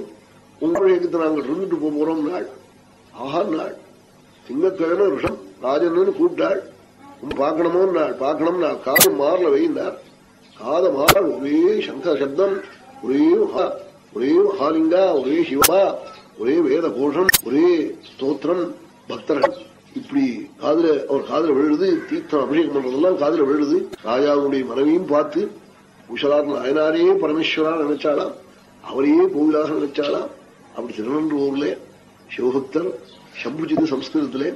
உங்களுக்கு நாங்கள் இருந்துட்டு போறோம் நாள். ஆஹா நாள். சிங்கக்கிழமை ரிஷம் ராஜன்னு கூப்பிட்டாள். பார்க்கணுமோ நாள்? பார்க்கணும். நான் காது மாறல வைந்தார் காத மாற ஒரே சங்கர சப்தம் ஒரே ஒரே மகாலிங்கா ஒரே சிவா ஒரே வேத கோஷம் ஒரே ஸ்தோத்திரம் பக்தர்கள். இப்படி காதல அவர் காதல விழுது தீர்த்தம் அபிஷேகம் பண்றதெல்லாம் காதல விழுது. ராஜாவுடைய மனைவியும் பார்த்து உஷலார் நாயனாரையே பரமேஸ்வரா நினைச்சாளாம் அவரையே கோவிலாக நினைச்சாலாம் அப்படி திருநன்றூர்ல சிவபக்தர் சம்புஜிது சம்ஸ்கிருதத்திலே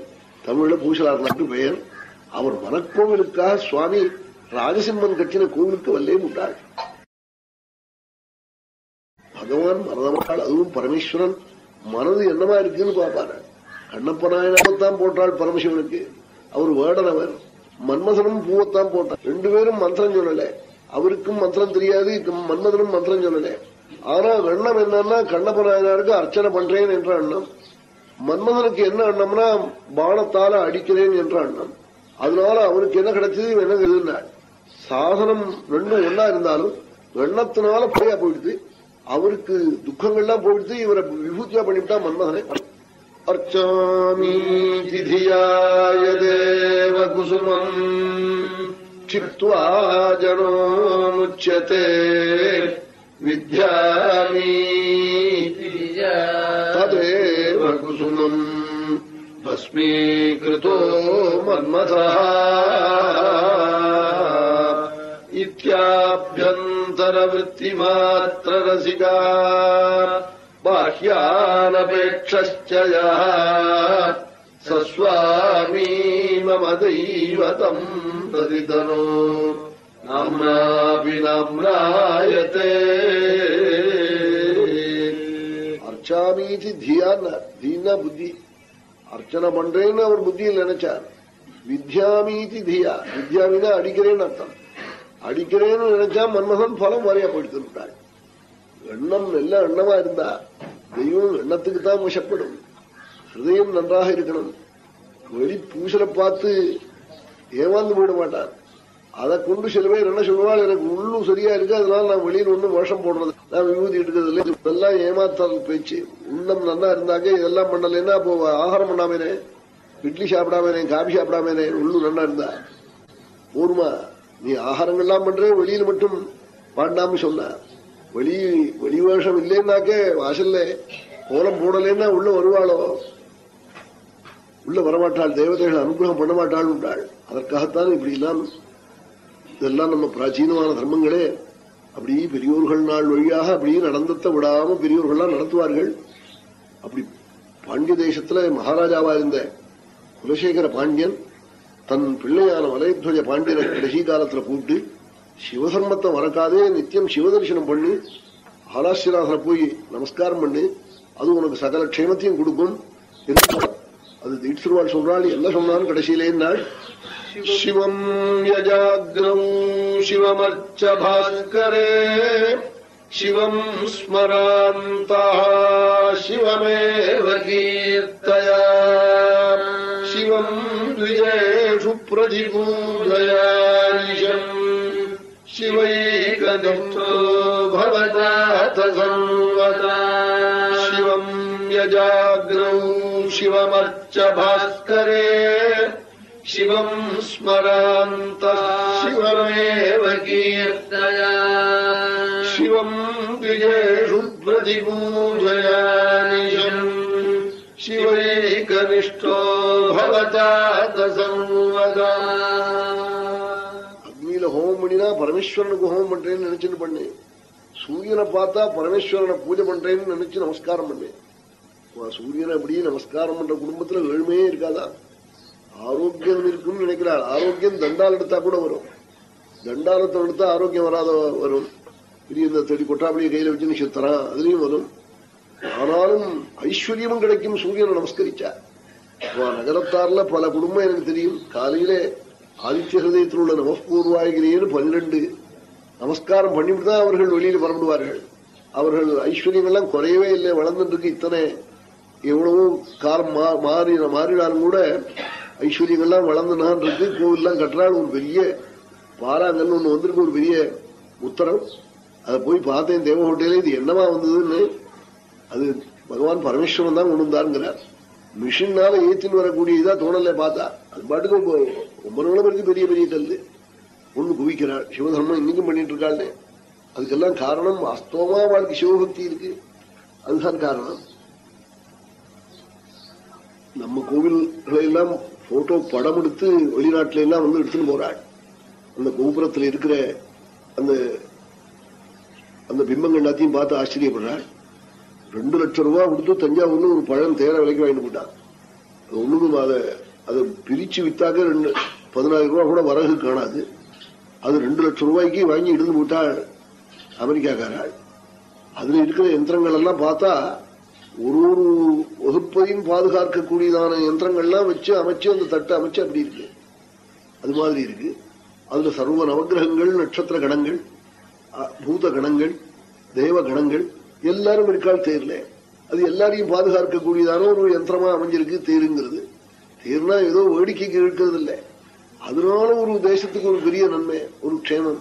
தமிழ்ல பூசலார்னாட்டு பெயர். அவர் மனக்கோவிலுக்காக சுவாமி ராஜசிம்மன் கட்டின கோவிலுக்கு வல்லே விட்டாள் பகவான் மனதமாள் அதுவும் பரமேஸ்வரன் மனது என்னமா இருக்குன்னு பாப்பாரு கண்ணப்ப நாயனாவத்தான் போட்டாள் பரமசிவனுக்கு. அவர் வேடனவர். மன்மதனும் பூவத்தான் போட்டார் ரெண்டு பேரும் மந்திரம் சொல்லல. அவருக்கும் மந்திரம் தெரியாது மன்மதனும் மந்திரம் சொல்லல. ஆனா எண்ணம் என்னன்னா கண்ணப்ப நாயனாருக்கு அர்ச்சனை பண்றேன் என்ற எண்ணம் மன்மதனுக்கு என்ன எண்ணம்னா பானத்தால அடிக்கிறேன் என்ற எண்ணம் அதனால அவனுக்கு என்ன கிடைச்சது என்ன இருந்தாள் சாதனம் ரெண்டும் ஒன்னா இருந்தாலும் எண்ணத்தினால போயா போயிடுது. அவருக்கு துக்கங்கள்லாம் போயிடுது இவரை விபூத்தியா பண்ணிவிட்டா மன்மதனை अर्चामीति धिया देवकुसुमम् क्षिप्त्वा जनोमुच्यते। विद्यामि तदेव कुसुमम्। भस्मीकृतो मन्मथः। इत्याभ्यन्तरवृत्तिमात्ररसिका। बाह्यानपेक्षश्च यः स स्वामी मम दैवतम् तदितनो नाम्नापि नाम्नायते அர்ச்சாமீதி தியான்னார் தீனா புத்தி அர்ச்சனை பண்றேன்னு அவர் புத்தியில் நினைச்சார் வித்யாமீதி தியா வித்யாவினா அடிக்கிறேன்னு அர்த்தம் அடிக்கிறேன்னு நினைச்சா மன்மகன் பலம் வரையா போயிட்டு விட்டாள் எண்ணம் நல்ல எண்ணமா இருந்தா தெய்வம் எண்ணத்துக்கு தான் வசப்படும் ஹிருதயம் நன்றாக இருக்கணும். வெளி பூசலை பார்த்து ஏமாந்து போயிட மாட்டான். அதை கொண்டு சில பேர் என்ன சொல்லுவாள் எனக்கு உள்ளும் சரியா இருக்கு அதனால நான் வெளியில் ஒண்ணும் வருஷம் போடுறது நான் விபூதி எடுக்கிறது இல்லை. இதெல்லாம் ஏமாத்தால் பேச்சு. உள்ளம் நல்லா இருந்தாங்க இதெல்லாம் பண்ணலைன்னா அப்போ ஆகாரம் பண்ணாமேனே இட்லி சாப்பிடாமேனே காபி சாப்பிடாமேனே உள்ளு நல்லா இருந்தா. போருமா நீ ஆகாரங்கள்லாம் பண்றேன் வெளியில் மட்டும் பாண்டாம சொன்ன வெளி வெளி வேஷம் இல்லைன்னாக்கே வாசல்ல கோலம் போடலைன்னா உள்ள வருவாளோ? உள்ள வரமாட்டாள் தேவதைகள் அனுகிரகம் பண்ண மாட்டாள் உண்டாள் அதற்காகத்தான் இப்படி எல்லாம் இதெல்லாம் நம்ம பிராச்சீனமான தர்மங்களே அப்படி பெரியோர்கள் நாள் வழியாக அப்படியே நடந்தத்தை விடாம பெரியோர்கள்லாம் நடத்துவார்கள். அப்படி பாண்டிய தேசத்துல மகாராஜாவா இருந்த குலசேகர பாண்டியன் தன் பிள்ளையான வலயத்வஜ பாண்டியனை கடைசி காலத்துல கூப்பிட்டு சிவசர்மத்தை மறக்காதே நித்தியம் சிவதரிசனம் பண்ணு. ஆலாசிநாதனை போய் நமஸ்காரம் பண்ணு. அது உனக்கு சகல க்ஷேமத்தையும் கொடுக்கும். அது தீட்சிருவாள் சொல்றாள் என்ன சொன்னாலும் கடைசியிலே நாள் சிவம் யஜாகிரம் சிவமர்ச்ச பாஸ்கரே சிவம் ஸ்மராந்தா சிவமேவ கீர்த்தயா சிவம் த்விஜேஷு பிரதிபூதயா शिवैकनिष्ठो गनिष्ठो संवदा शिवम् यजाग्रौ शिवमर्च भास्करे। शिवम् स्मरान्त शिवमेव कीर्तया। शिवम् विजयेषु प्रतिबोधया शिवैकनिष्ठो शिवै गनिष्ठो भवता तसंवदा ஹோமம் பண்ணினா பரமேஸ்வரனுக்கு ஹோமம் பண்றேன்னு நினைச்சுன்னு பண்ணேன் சூரியனை பார்த்தா பரமேஸ்வரனை பூஜை பண்றேன்னு நினைச்சு நமஸ்காரம் பண்ணேன் வா, சூரியனை அப்படியே நமஸ்காரம் பண்ற குடும்பத்துல ஏழ்மையே இருக்காதா? ஆரோக்கியம் இருக்கும்னு நினைக்கிறாள் ஆரோக்கியம் தண்டால் எடுத்தா கூட வரும். தண்டாலத்தை எடுத்தா ஆரோக்கியம் வராத வரும். பெரிய இந்த செடி கொட்டாப்படியை கையில வச்சு சுத்தறான் அதுலயும் வரும். ஆனாலும் ஐஸ்வர்யமும் கிடைக்கும் சூரியனை நமஸ்கரிச்சா. வா, நகரத்தார்ல பல குடும்பம் எனக்கு தெரியும். காலையிலே ஆதித்ய ஹிருதயத்தில் உள்ள நமஸ்பூர்வாயகிரின்னு பன்னிரண்டு. நமஸ்காரம் பண்ணிவிட்டு தான் அவர்கள் வெளியில் புறப்படுவார்கள். அவர்கள் ஐஸ்வர்யங்கள்லாம் குறையவே இல்லை வளர்ந்துருக்கு இத்தனை. எவ்வளவோ காலம் மா- மாறி மாறினாலும் கூட ஐஸ்வர்யங்கள்லாம் வளர்ந்துனான் இருக்கு கோவில்லாம் கட்டுறாள் ஒரு பெரிய பாராங்கல் ஒன்று வந்திருக்கு ஒரு பெரிய உத்தரம். அதை போய் பார்த்தேன் தேவகோட்டையில இது என்னவா வந்ததுன்னு. அது பகவான் பரமேஸ்வரன் தான் கொண்டு வந்தாருங்கிறார். மிஷின்னால ஏற்றின்னு வரக்கூடியதா தோணலை பார்த்தா. அது பாட்டுக்கு ரொம்ப- நாளும் இருக்கு பெரிய பெரிய கல்லு ஒண்ணு குவிக்கிறாள் சிவதர்மம் இன்னைக்கும் பண்ணிட்டு இருக்காள். அதுக்கெல்லாம் காரணம் வாஸ்தவமா வாழ்க்கை சிவபக்தி இருக்கு. அதுதான் காரணம். நம்ம கோவில்களை எல்லாம் போட்டோ படம் எடுத்து வெளிநாட்டுல எல்லாம் வந்து எடுத்துன்னு போறாள். அந்த கோபுரத்துல இருக்கிற அந்த அந்த பிம்பங்கள் எல்லாத்தையும் பார்த்து ஆச்சரியப்படுறாள். ரெண்டு லட்சம் ரூபாய் கொடுத்து தஞ்சாவூர்ல ஒரு பழம் தேர விலைக்கு வாங்கிட்டு போட்டான் அது ஒண்ணுக்கும் அதை அதை பிரிச்சு வித்தாக்க ரெண்டு பதினாயிரம் ரூபாய் கூட வரகு காணாது. அது ரெண்டு லட்சம் ரூபாய்க்கு வாங்கி இருந்து போட்டாள் அமெரிக்காக்காராள் அதுல இருக்கிற யந்திரங்கள் எல்லாம் பார்த்தா ஒரு ஒரு வகுப்பையும் பாதுகாக்கக்கூடியதான யந்திரங்கள்லாம் வச்சு அமைச்சு அந்த தட்டை அமைச்சு அப்படி இருக்கு. அது மாதிரி இருக்கு. அதுல சர்வ நவகிரகங்கள் நட்சத்திர கணங்கள் பூத கணங்கள் தெய்வ கணங்கள் எல்லாரும் இருக்கால் தேர்ல. அது எல்லாரையும் பாதுகாக்கக்கூடியதான ஒரு யந்திரமா அமைஞ்சிருக்கு தேருங்கிறது. தீர்னா ஏதோ வேடிக்கைக்கு இருக்கிறது இல்லை அதனால ஒரு தேசத்துக்கு ஒரு பெரிய நன்மை ஒரு க்ஷேமம்.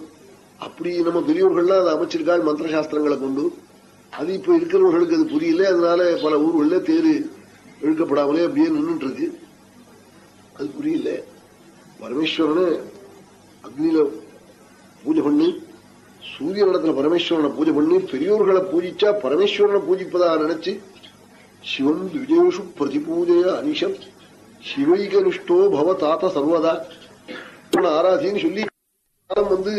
அப்படி நம்ம பெரியவர்கள்லாம் அதை அமைச்சிருக்காள் மந்திர சாஸ்திரங்களை கொண்டு. அது இப்ப இருக்கிறவர்களுக்கு அது புரியல அதனால பல ஊர்கள்ல தேரு இழுக்கப்படாமலே அப்படியே நின்றுட்டு இருக்கு அது புரியல. பரமேஸ்வரனை அக்னியில பூஜை பண்ணி சூரிய நடத்துல பரமேஸ்வரனை பூஜை பண்ணி பெரியோர்களை பூஜிச்சா பரமேஸ்வரனை பூஜிப்பதா நினைச்சு சிவம் விஜயேஷு பிரதிபூஜைய அனிஷம். சிவைகனிஷ்டோ பவ தாத்த சர்வதா ஆராதின்னு சொல்லி காலம் வந்து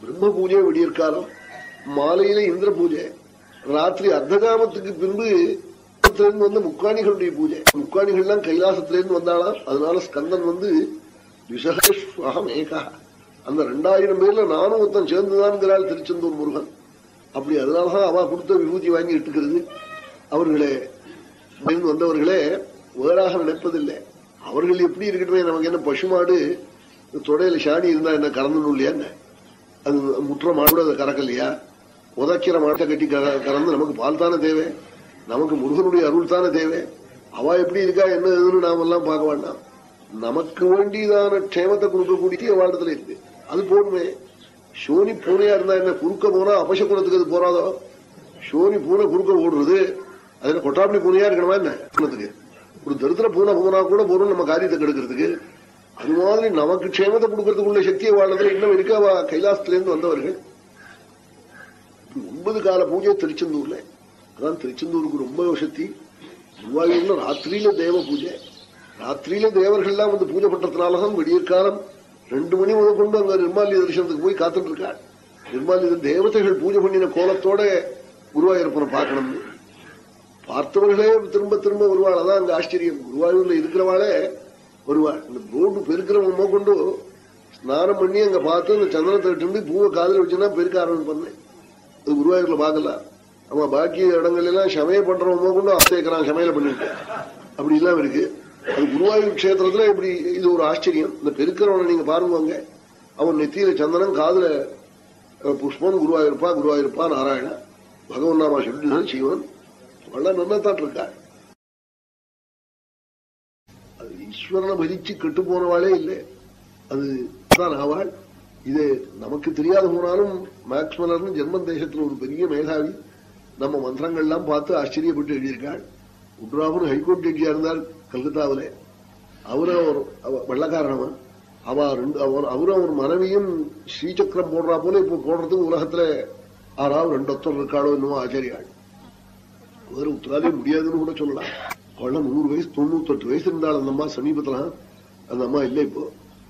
பிரம்ம பூஜை விடியற்காலம் மாலையில இந்திர பூஜை ராத்திரி அர்த்தகாமத்துக்கு பின்பு இருந்து முக்காணிகளுடைய பூஜை. முக்காணிகள்லாம் கைலாசத்திலேருந்து வந்தாலாம் அதனால ஸ்கந்தன் வந்து விசகேஸ்வகம் ஏகா. அந்த ரெண்டாயிரம் பேர்ல நானும் ஒருத்தன் சேர்ந்துதான்ங்கிறாள் திருச்செந்தூர் முருகன். அப்படி அதனாலதான் அவ கொடுத்த விபூதி வாங்கி இட்டுக்கிறது. அவர்களே வந்தவர்களே வேறாக நினைப்பதில்லை அவர்கள் எப்படி இருக்கட்டுமே நமக்கு என்ன பசுமாடு தொடையில சாணி இருந்தா என்ன கறந்துணும் இல்லையா என்ன? அது முற்ற மாடு அதை கறக்கலையா? உதக்கிற மாட்டை கட்டி கறந்து நமக்கு பால் தானே தேவை? நமக்கு முருகனுடைய அருள் தானே தேவை? அவ எப்படி இருக்கா? என்ன ஏதுன்னு நாம எல்லாம் பார்க்க வேண்டாம். நமக்கு வேண்டியதான க்ஷேமத்தை கொடுக்கக்கூடிய வாழ்த்துல இருக்கு. அது போடுமே சோனி பூனையா இருந்தா என்ன குறுக்க போனா அபசகுணத்துக்கு அது போறாதோ? சோனி பூனை குறுக்க ஓடுறது அதுல கொட்டாப்படி பூனையா இருக்கணுமா என்ன? குணத்துக்கு. ஒரு தரித்திர பூனை பூனா கூட போறோம் நம்ம காரியத்தை கெடுக்கிறதுக்கு. அது மாதிரி நமக்கு க்ஷேமத்தை கொடுக்கறதுக்குள்ள சக்தியை வாழ்றதுல இன்னும் இருக்க? கைலாசத்திலேருந்து வந்தவர்கள். ஒன்பது கால பூஜை திருச்செந்தூர்ல. அதான் திருச்செந்தூருக்கு ரொம்ப சக்தி. குருவாயூர்ல ராத்திரியில தேவ பூஜை. ராத்திரியில தேவர்கள்லாம் வந்து பூஜை பண்றதுனாலதான் விடியற்காலம். ரெண்டு மணி முதல் கொண்டு அங்க நிர்மாலி தரிசனத்துக்கு போய் காத்துட்டு இருக்காள். நிர்மாலி தேவதைகள் பூஜை பண்ணின கோலத்தோட குருவாயூரப்பனை பார்க்கணும்னு பார்த்தவர்களே திரும்ப திரும்ப வருவாள். அதான் அங்க ஆச்சரியம். குருவாயூர்ல இருக்கிறவாளே வருவாள். இந்த ரோடு பெருக்கிறவங்க கொண்டு ஸ்நானம் பண்ணி அங்க பார்த்து அந்த சந்தனத்தை திரும்பி பூவை காதல வச்சுன்னா பெருக்க பண்ணேன் அது குருவாயூர்ல பார்க்கலாம். ஆமா பாக்கி இடங்கள் எல்லாம் சமைய பண்றவங்க கொண்டு அசைக்கிறான் சமையல பண்ணிட்டு. அப்படி எல்லாம் இருக்கு. அது குருவாயூர் கஷேத்திரத்துல இப்படி இது ஒரு ஆச்சரியம். இந்த பெருக்கிறவனை நீங்க பாருங்க அவன் நெத்தியில சந்தனம் காதல புஷ்பம் குருவாயிருப்பா குருவாயிருப்பா நாராயண. பகவன் நாமா சொல்லி சிவன் வள்ள நன்னத்தான் இருக்கா? அது ஈஸ்வரனை பரிச்சு கெட்டு போனவாளே இல்லை. அது தான் ஆவாள். இது நமக்கு தெரியாத போனாலும் மேக்ஸ்மலர்னு ஜெர்மன் தேசத்துல ஒரு பெரிய மேதாவி நம்ம மந்திரங்கள்லாம் பார்த்து ஆச்சரியப்பட்டு எழுதியிருக்காள். உட்ராபுன் ஹைகோர்ட் ஜட்ஜியா இருந்தார் கல்கத்தாவில. அவரும் ஒரு வெள்ளக்காரனவன். அவ ரெண்டு அவர் அவரும் அவர் மனைவியும் ஸ்ரீசக்கரம் போடுறா போல இப்ப போடுறதுக்கு உலகத்துல ஆறாவது ரெண்டு ஒத்தர் இருக்காளோ என்னமோ ஆச்சரியாள். வேற உத்தராலே முடியாதுன்னு கூட சொல்லலாம். அவள் நூறு வயசு தொண்ணூத்தெட்டு வயசு இருந்தாள் அந்த அம்மா சமீபத்துல அந்த அம்மா இல்லை இப்போ.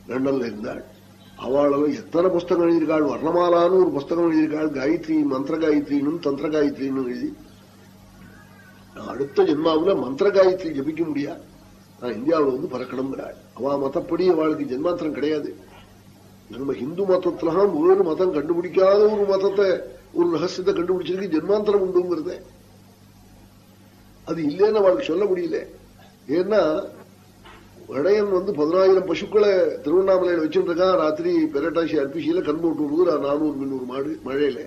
லண்டன்ல இருந்தாள். அவளவு எத்தனை புஸ்தகம் எழுதியிருக்காள்? வர்ணமாலான்னு ஒரு புஸ்தகம் எழுதியிருக்காள். காயத்ரி மந்திர காயத்ரினும் தந்திர காயத்ரின்னு எழுதி அடுத்த ஜென்மாவுல மந்திர காயத்ரி ஜபிக்க முடியாது நான் இந்தியாவுல வந்து பறக்கணுங்கிறாள் அவ மதப்படி அவளுக்கு ஜென்மாந்திரம் கிடையாது. நம்ம ஹிந்து மதத்துலாம் வேறு மதம் கண்டுபிடிக்காத ஒரு மதத்தை ஒரு ரகசியத்தை கண்டுபிடிச்சிருக்கு. ஜென்மாந்திரம் உண்டுங்கிறத. அது இல்லைன்னு அவளுக்கு சொல்ல முடியல. ஏன்னா இடையன் வந்து பதினாயிரம் பசுக்களை திருவண்ணாமலையில வச்சுருக்கான் ராத்திரி பெரட்டாசி அர்பிசியில கண் போட்டு விடுவது நானூறு முந்நூறு மாடு மழையில.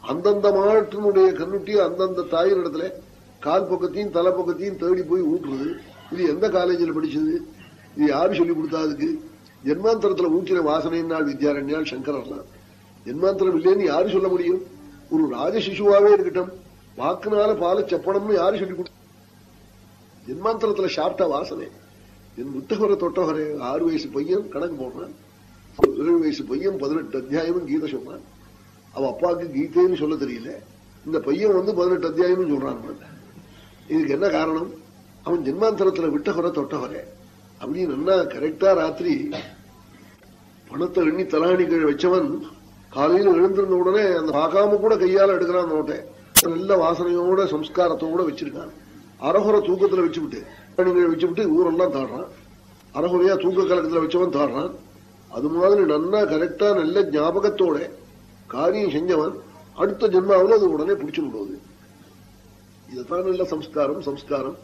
அந்தந்த மாட்டினுடைய கண்ணுட்டி அந்தந்த தாயின் இடத்துல கால் பக்கத்தையும் தலை பக்கத்தையும் தேடி போய் ஊட்டுறது. இது எந்த காலேஜில் படிச்சது? இது யாரு சொல்லி கொடுத்தா அதுக்கு? ஜென்மாந்தரத்துல ஊற்றின வாசனையினால் வித்யாரண்யால் சங்கரர்லாம். ஜென்மாந்தரம் இல்லைன்னு யாரு சொல்ல முடியும்? ஒரு ராஜசிசுவாவே இருக்கட்டும். வாக்குனால பால செப்பனம்னு யாரு சொல்லி கொடுத்து ஜென்மாந்தரத்துல சாப்பிட்ட வாசனை. என் முத்தகரை தொட்டவரை ஆறு வயசு பையன் கணக்கு போடுறான். ஏழு வயசு பையன் பதினெட்டு அத்தியாயமும் கீதை சொன்னான் அவ அப்பாவுக்கு கீதைன்னு சொல்ல தெரியல. இந்த பையன் வந்து பதினெட்டு அத்தியாயமும் சொல்றான். இதுக்கு என்ன காரணம்? அவன் ஜென்மாந்தரத்துல விட்டவரை தொட்டவரை அப்படின்னு என்ன கரெக்டா ராத்திரி பணத்தை எண்ணி தலாணி கீழே வச்சவன் காலையில எழுந்திருந்த உடனே அந்த பார்க்காம கூட கையால எடுக்கிறான் நோட்டை நல்ல வாசனையோட சம்ஸ்காரத்தோட வச்சிருக்கான் அரகுற தூக்கத்துல வச்சுவிட்டு தலாணி வச்சு விட்டு ஊரெல்லாம் தாடுறான். அரகுரையா தூக்க கலக்கத்துல வச்சவன் தாடுறான். அது மாதிரி நல்லா கரெக்டா நல்ல ஞாபகத்தோட காரியம் செஞ்சவன் அடுத்த ஜென்மாவில் அது உடனே பிடிச்சு விடுவது. இதுதான் நல்ல சம்ஸ்காரம் சம்ஸ்காரம்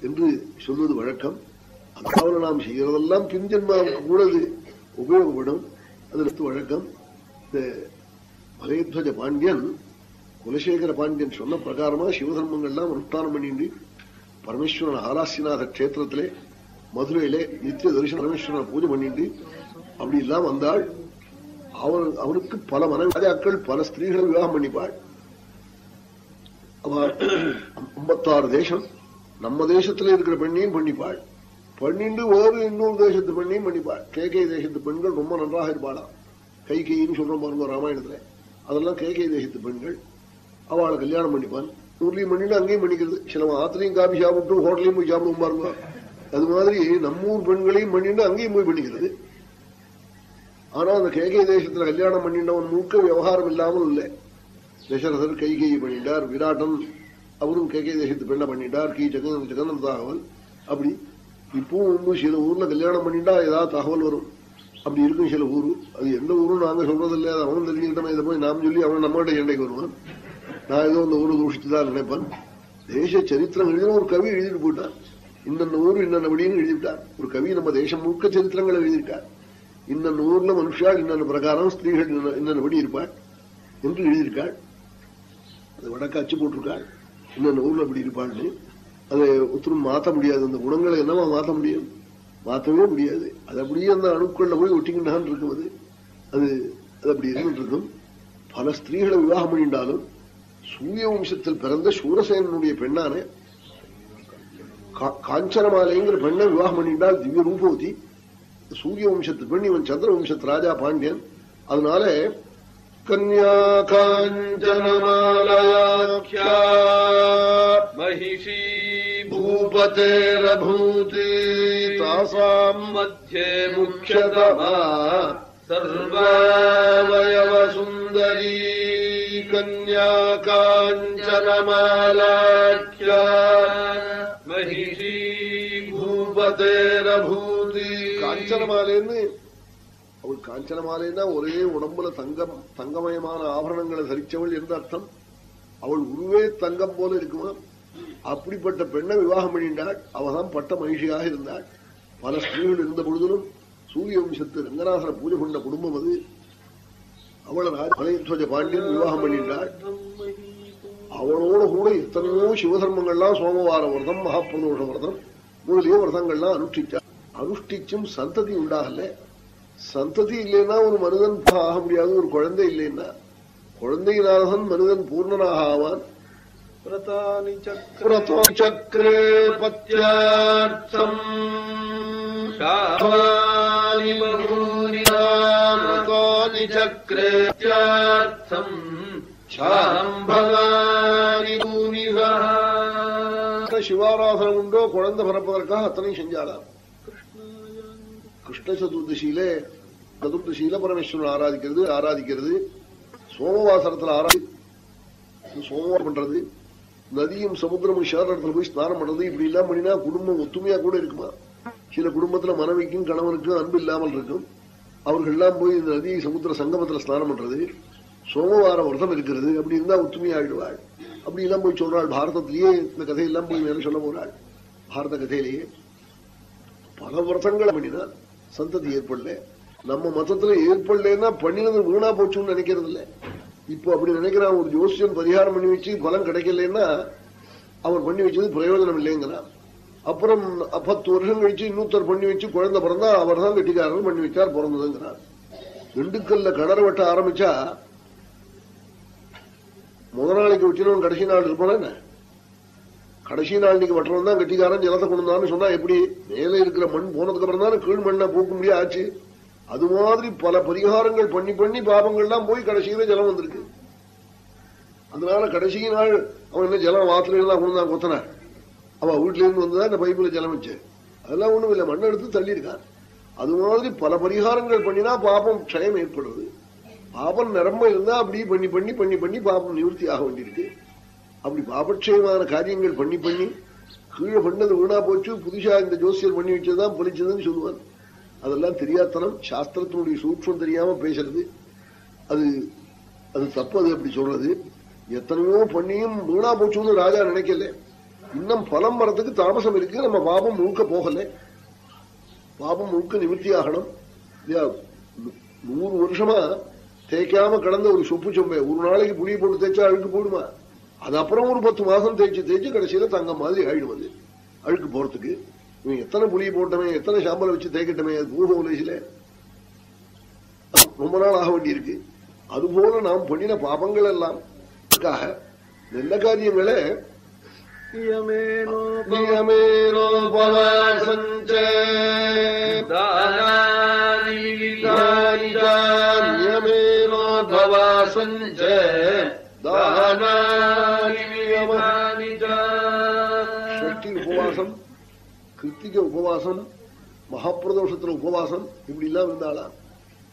என்று சொல்வது வழக்கம். அதாவது நாம் செய்யறதெல்லாம் பின் ஜென்மாவுக்கு கூட அது உபயோகப்படும். அது வழக்கம். இந்த மலையத்வஜ பாண்டியன் குலசேகர பாண்டியன் சொன்ன பிரகாரமா சிவதர்மங்கள்லாம் அனுஷ்டானம் பண்ணிட்டு பரமேஸ்வரன் ஆராசிநாத கஷேத்திரத்திலே மதுரையிலே நித்திய தரிசன பரமேஸ்வரனை பூஜை பண்ணிட்டு அப்படி எல்லாம் வந்தாள் அவர் அவருக்கு பல மனவாதியாக்கள் பல ஸ்திரீகளை விவாகம் பண்ணிப்பாள் ஐம்பத்தாறு தேசம் நம்ம தேசத்துல இருக்கிற பெண்ணையும் பண்ணிப்பாள். பண்ணிண்டு வேறு இன்னொரு தேசத்து பெண்ணையும் பண்ணிப்பாள். கேகை தேசத்து பெண்கள் ரொம்ப நன்றாக இருப்பாளா கைகைன்னு சொல்றோம் பாருங்க ராமாயணத்துல. அதெல்லாம் கேகை தேசத்து பெண்கள். அவளை கல்யாணம் பண்ணிப்பான் ஊர்லயும் பண்ணிட்டு அங்கேயும் பண்ணிக்கிறது. சில ஆத்திரையும் காபி சாப்பிட்டு ஹோட்டலையும் போய் சாப்பிடுவோம் பாருங்க. அது மாதிரி நம்ம ஊர் பெண்களையும் பண்ணிட்டு அங்கேயும் போய் பண்ணிக்கிறது. ஆனா அந்த கேகை தேசத்துல கல்யாணம் பண்ணிட்டவன் முழுக்க விவகாரம் இல்லாமல் இல்லை. தசரதர் கைகையை பண்ணிட்டார். விராட்டன் அவரும் கேகை தேசத்து பெண்ணை பண்ணிட்டார். கீ. ஜெகன் ஜெகன் தகவல் அப்படி இப்பவும் சில ஊர்ல கல்யாணம் பண்ணிட்டா ஏதாவது தகவல் வரும். அப்படி இருக்கும் சில ஊரு. அது எந்த ஊரும் நாங்க சொல்றது அவனும் அது தெரிஞ்சுக்கிட்டோம். இதை போய் நாம் சொல்லி அவன் நம்மகிட்ட சண்டைக்கு வருவான். நான் ஏதோ இந்த ஊரு தூஷித்து தான் நினைப்பேன். தேச சரித்திரம் எழுதின ஒரு கவி எழுதிட்டு போயிட்டான். இன்னொன்னு ஊர் இன்னென்னபடின்னு எழுதிவிட்டார் ஒரு கவி நம்ம தேசம் முழுக்க சரித்திரங்களை எழுதிட்டார் இன்னொன்னு ஊர்ல மனுஷா இன்னொன்னு பிரகாரம் ஸ்திரீகள் இன்னென்ன- இருப்பாள் என்று எழுதியிருக்காள். அது வடக்க அச்சு போட்டிருக்காள். இன்னொன்னு ஊர்ல அப்படி இருப்பாள்னு. அதை ஒருத்தரும் மாத்த முடியாது. அந்த குணங்களை என்னவா மாத்த முடியும்? மாத்தவே முடியாது. அது அப்படியே அந்த அணுக்கள்ல போய் ஒட்டிக்கிட்டான் இருக்கும் அது அது அது அப்படி இருந்துட்டு இருக்கும். பல ஸ்திரீகளை விவாகம் பண்ணிட்டாலும் சூரிய வம்சத்தில் பிறந்த சூரசேனனுடைய பெண்ணான காஞ்சனமாலைங்கிற பெண்ணை விவாகம் பண்ணிட்டால் திவ்ய ரூபவதி. சூரிய வம்சத்து பெண் இவன் சந்திர வம்சத்து ராஜா பாண்டியன். அதனால கன்யா காஞ்சனமாலயா மகிஷி பூபதேரபூதி தாசாம் மத்தியே முக்கியதமா சர்வாவயவ சுந்தரீ काञ्चनमालाख्या महिषी பூபதேரபூதி காஞ்சனமாலேன்னு அவள் காஞ்சனமாலேன்னா ஒரே உடம்புல தங்கம் தங்கமயமான ஆபரணங்களை தரிச்சவள் என்று அர்த்தம் அவள் உருவே தங்கம் போல இருக்குமா அப்படிப்பட்ட பெண்ணை விவாகம் பண்ணிட்டாள் அவதான் பட்ட மகிழ்ச்சியாக இருந்தாள் பல ஸ்திரீகள் இருந்த பொழுதிலும் சூரிய வம்சத்து ரங்கநாதன பூஜை கொண்ட குடும்பம் அது அவளை மலையத்வஜ பாண்டியன் விவாகம் பண்ணிட்டாள் அவளோட கூட எத்தனையோ சிவதர்மங்கள்லாம் சோமவார விரதம் மகாபிரதோஷ விரதம் முதலிய விரதங்கள்லாம் அனுஷ்டிச்சா. அனுஷ்டிச்சும் சந்ததி உண்டாகல. சந்ததி இல்லைன்னா ஒரு மனிதன் ஆக முடியாது ஒரு குழந்தை இல்லைன்னா. குழந்தையினாலதான் மனிதன் பூர்ணனாக ஆவான். சக்கரே பத்தியார்த்தம் व्रतो चक्रे पत्यार्थम् शापानि बहूनि व्रतानि चक्रे पत्यार्थम् சாம்பவானி பூமிகா சிவாராதனம் உண்டோ குழந்தை பிறப்பதற்காக அத்தனையும் செஞ்சாலாம் கிருஷ்ண சதுர்தசியில சதுர்தசியில பரமேஸ்வரன் ஆராதிக்கிறது ஆராதிக்கிறது சோமவாசனத்துல ஆராதி சோமவாரம் பண்றது நதியும் சமுத்திரமும் சேர இடத்துல போய் ஸ்நானம் பண்றது இப்படி எல்லாம் பண்ணினா குடும்பம் ஒத்துமையா கூட இருக்குமா சில குடும்பத்துல மனைவிக்கும் கணவனுக்கும் அன்பு இல்லாமல் இருக்கும் அவர்கள் எல்லாம் போய் இந்த நதி சமுத்திர சங்கமத்துல ஸ்நானம் பண்றது சோமவார விரதம் இருக்கிறது அப்படி இருந்தா ஒத்துமையா ஆயிடுவாள் அப்படி எல்லாம் போய் சொல்றாள் பாரதத்திலேயே இந்த கதையெல்லாம் போய் மேல சொல்ல போறாள். பாரத கதையிலேயே பல விரதங்கள் பண்ணினா சந்ததி ஏற்படல. நம்ம மதத்துல ஏற்படலன்னா பண்ணினது வீணா போச்சுன்னு நினைக்கிறதில்ல. இப்போ அப்படி நினைக்கிறான் ஒரு ஜோசியன் பரிகாரம் பண்ணி வச்சு பலன் கிடைக்கலன்னா அவர் பண்ணி வச்சது பிரயோஜனம் இல்லைங்கிறான். அப்புறம் பத்து வருஷம் கழிச்சு இன்னொருத்தர் பண்ணி வச்சு குழந்தை பிறந்தா அவர் தான் கெட்டிக்காரர் பண்ணி வச்சார் பிறந்ததுங்கிறார். திண்டுக்கல்ல கிணறு வெட்ட ஆரம்பிச்சா முதல் நாளைக்கு வச்சினவன் கடைசி நாள் இருப்பான என்ன? கடைசி நாள் நீங்க வெட்டுறவன் தான் கட்டிக்காரன் ஜலத்தை கொண்டு சொன்னா எப்படி? மேலே இருக்கிற மண் போனதுக்கு அப்புறம் தானே கீழ் மண்ணை போக்க முடியாது ஆச்சு. அது மாதிரி பல பரிகாரங்கள் பண்ணி பண்ணி பாபங்கள்லாம் போய் கடைசியில ஜலம் வந்திருக்கு. அதனால கடைசி நாள் அவன் என்ன ஜலம் வாத்துல இருந்தா கொண்டு தான் கொத்தன அவ வீட்டுல இருந்து வந்துதான் இந்த பைப்புல ஜலமிச்சு அதெல்லாம் ஒண்ணும் இல்லை மண்ணை எடுத்து தள்ளியிருக்கான் அது மாதிரி பல பரிகாரங்கள் பண்ணினா பாபம் க்ஷயம் ஏற்படுவது. பாபம் நிரம்ப இருந்தா அப்படி பண்ணி பண்ணி பண்ணி பண்ணி பாபம் நிவர்த்தி ஆக வேண்டியிருக்கு. அப்படி பாபட்சயமான காரியங்கள் பண்ணி பண்ணி கீழே பண்ணது வீணா போச்சு புதுசா இந்த ஜோசியர் பண்ணி வச்சதுதான் பொலிச்சதுன்னு சொல்லுவார். அதெல்லாம் தெரியாதனம் சாஸ்திரத்தினுடைய சூட்சம் தெரியாம பேசுறது. அது அது தப்பு அது அப்படி சொல்றது. எத்தனையோ பண்ணியும் வீணா போச்சுன்னு ராஜா நினைக்கல. இன்னும் பலம் வரதுக்கு தாமசம் இருக்கு. நம்ம பாபம் முழுக்க போகல. பாபம் முழுக்க நிவர்த்தி ஆகணும் நூறு வருஷமா தேய்க்காம கடந்த ஒரு சொப்பு சொம்பை ஒரு நாளைக்கு புளிய போட்டு தேய்ச்சா அழுக்கு போடுமா? அது அப்புறம் ஒரு பத்து மாசம் தேய்ச்சி தேய்ச்சி கடைசியில தங்க மாதிரி ஆயிடும் அது. அழுக்கு போறதுக்கு. இவன் எத்தனை புளிய போட்டமே எத்தனை சாம்பலை வச்சு தேய்க்கட்டமே அது பூர்வ உலகில. ரொம்ப நாள் ஆக வேண்டியிருக்கு. அதுபோல நாம் பண்ணின பாபங்கள் எல்லாம். நல்ல காரியங்களை நியமேனோபவாசஞ்ச दानानि विविधानि च நியமேனோபவாசஞ்ச தானானி நியம विविधानि च ஷஷ்டி உபவாசம் கிருத்திகை உபவாசம் மகாப்பிரதோஷத்துல உபவாசம் இப்படி எல்லாம் இருந்தாளாம்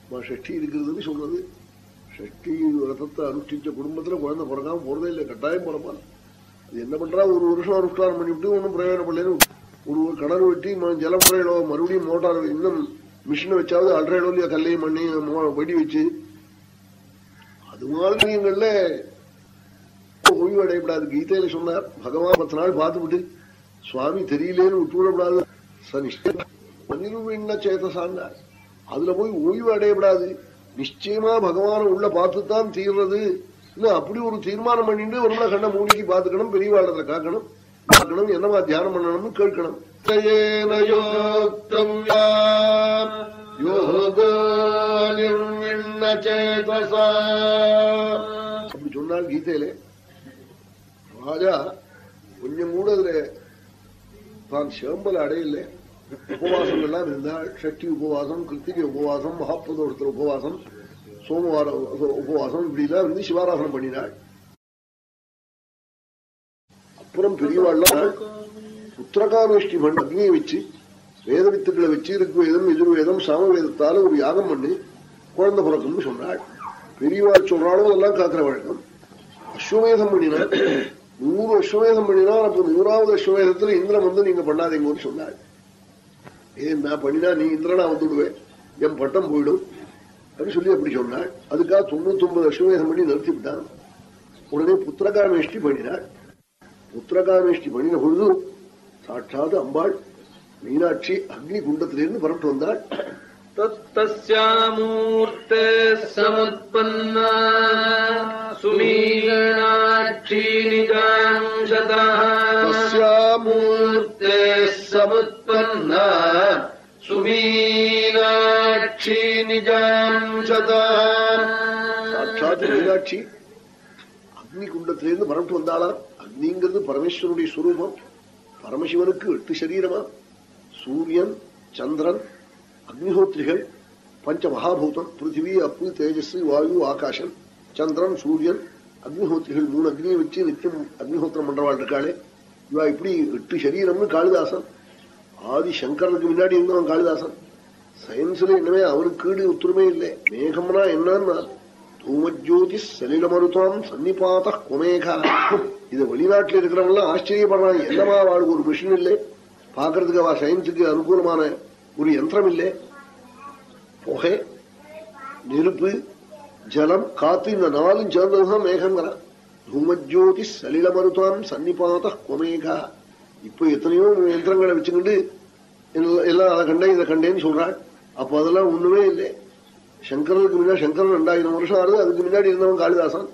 அம்மா, ஷஷ்டி இருக்கிறதுன்னு சொல்றது ஷஷ்டி விரதத்தை அனுஷ்டிச்ச குடும்பத்துல குழந்தை பிறக்காம போறதே இல்லை கட்டாயம் பிறப்பான் அது என்ன பண்றா ஒரு வருஷம் அனுஷ்டானம் பண்ணிவிட்டு ஒன்றும் பிரயோஜனப்படலன்னு ஒரு ஒரு கிணறு வெட்டி ம- ஜலம் முறையிலோ மறுபடியும் மோட்டார் இன்னும் மிஷினை வச்சாவது அல்றையிலோ இல்லையா கல்லையும் மண்ணி வெடி வச்சு. அது மாதிரியங்கள்ல ஓய்வு அடையப்படாது கீதையில சொன்னார் பகவான் பத்து நாள் பார்த்துவிட்டு சுவாமி தெரியலேன்னு விட்டுவிடப்படாது சனிஷ்ட சேதசான்னார் அதுல போய் ஓய்வு அடையப்படாது நிச்சயமா பகவான உள்ள பார்த்துத்தான் தீர்றது. இல்ல அப்படி ஒரு தீர்மானம் பண்ணிட்டு ஒரு நாள் கண்ண மூடிக்கு பார்த்துக்கணும் பெரியவாளத்துல காக்கணும் பார்க்கணும் என்னவா தியானம் பண்ணணும்னு கேட்கணும். யோக்தம் அப்படி சொன்னால் கீதையிலே ராஜா கொஞ்சம் கூட அதுல தான் சேம்பல் அடையல. எல்லாம் இருந்தால் சக்தி உபவாசம் கிருத்திகை உபவாசம் மகாப்பிரதோஷத்துல உபவாசம் சோமவாரம் உபவாசம் இப்படி எல்லாம் இருந்து சிவாராசனம் பண்ணினாள் அப்புறம் பெரியவாள்லாம் உத்தரகாமேஷ்டி பண்ண அக்னியை வச்சு வேத வித்துக்களை வச்சு ருக்வேதம் எதிர்வேதம் சாமவேதத்தால ஒரு யாகம் பண்ணி குழந்தை பிறக்கும்னு சொன்னாள். பெரியவாள் சொல்றாலும் அதெல்லாம் காக்கிற வழக்கம். அஸ்வமேதம் பண்ணினா நூறு அஸ்வமேதம் பண்ணினா அப்ப நூறாவது அஸ்வமேதத்துல இந்திரன் வந்து நீங்க பண்ணாதீங்கன்னு சொன்னாள். ஏன் நான் பண்ணினா நீ இந்திரனா வந்துடுவேன். என் பட்டம் போயிடும். அப்படின்னு சொல்லி அப்படி சொன்னாள் அதுக்காக தொண்ணூத்தி ஒன்பது அஸ்வமேதம் பண்ணி நிறுத்தி விட்டான் உடனே புத்திரகாமேஷ்டி பண்ணினாள் புத்திரகாமேஷ்டி பண்ணின பொழுது சாட்சாத் அம்பாள் மீனாட்சி அக்னி குண்டத்திலிருந்து புறப்பட்டு வந்தாள் तत्तस्यामूर्ते समुत्पन्ना सुमीनाक्षी निजांशतः तस्यामूर्ते समुत्पन्ना மீனாட்சி நிஜம் சாட்சாத் மீனாட்சி அக்னி குண்டத்திலிருந்து மரம்ட்டு வந்தாளாம் அக்னிங்கிறது பரமேஸ்வருடைய சுரூபம். பரமசிவனுக்கு எட்டு சரீரமா? சூரியன் சந்திரன் அக்னிஹோத்திரிகள் பஞ்ச மகாபூதம் பிருத்திவி அப்பு தேஜஸ்வி வாயு ஆகாஷன் சந்திரன் சூரியன் அக்னிஹோத்திரிகள் மூணு அக்னியை வச்சு நித்தியம் அக்னிஹோத்திரம் பண்றவாள் இருக்காளே. இவா இப்படி எட்டு சரீரம்னு காளிதாசன். ஆதி சங்கரனுக்கு முன்னாடி இருந்தவன் காளிதாசன். சயின்ஸ்ல என்னவே அவனுக்கு கீடு ஒத்துருமே இல்லை. மேகம்னா என்னன்னா தூமஜோதி சலில மருத்துவம் சன்னிபாத குமேகா. இது வெளிநாட்டில் இருக்கிறவங்களாம் ஆச்சரியப்படுறாங்க. என்னமா அவளுக்கு ஒரு மிஷின் இல்லை? பாக்குறதுக்கு அவ சயின்ஸுக்கு அனுகூலமான ஒரு யந்திரம் இல்லை. புகை நெருப்பு ஜலம் காத்து இந்த நாளும் சேர்ந்ததுதான் மேகங்கிறான் தூமஜோதி சலில மருத்துவம் சன்னிபாத குமேகா. இப்ப எத்தனையோ யந்திரங்களை வச்சுக்கிட்டு எல்லாம் எல்லாம் அதை கண்டேன் இதை கண்டேன்னு சொல்றாள் அப்ப அதெல்லாம் ஒண்ணுமே இல்லை. சங்கரனுக்கு முன்னாடி சங்கரன் ரெண்டாயிரம் வருஷம் ஆறுது அதுக்கு முன்னாடி இருந்தவன் காளிதாசன்.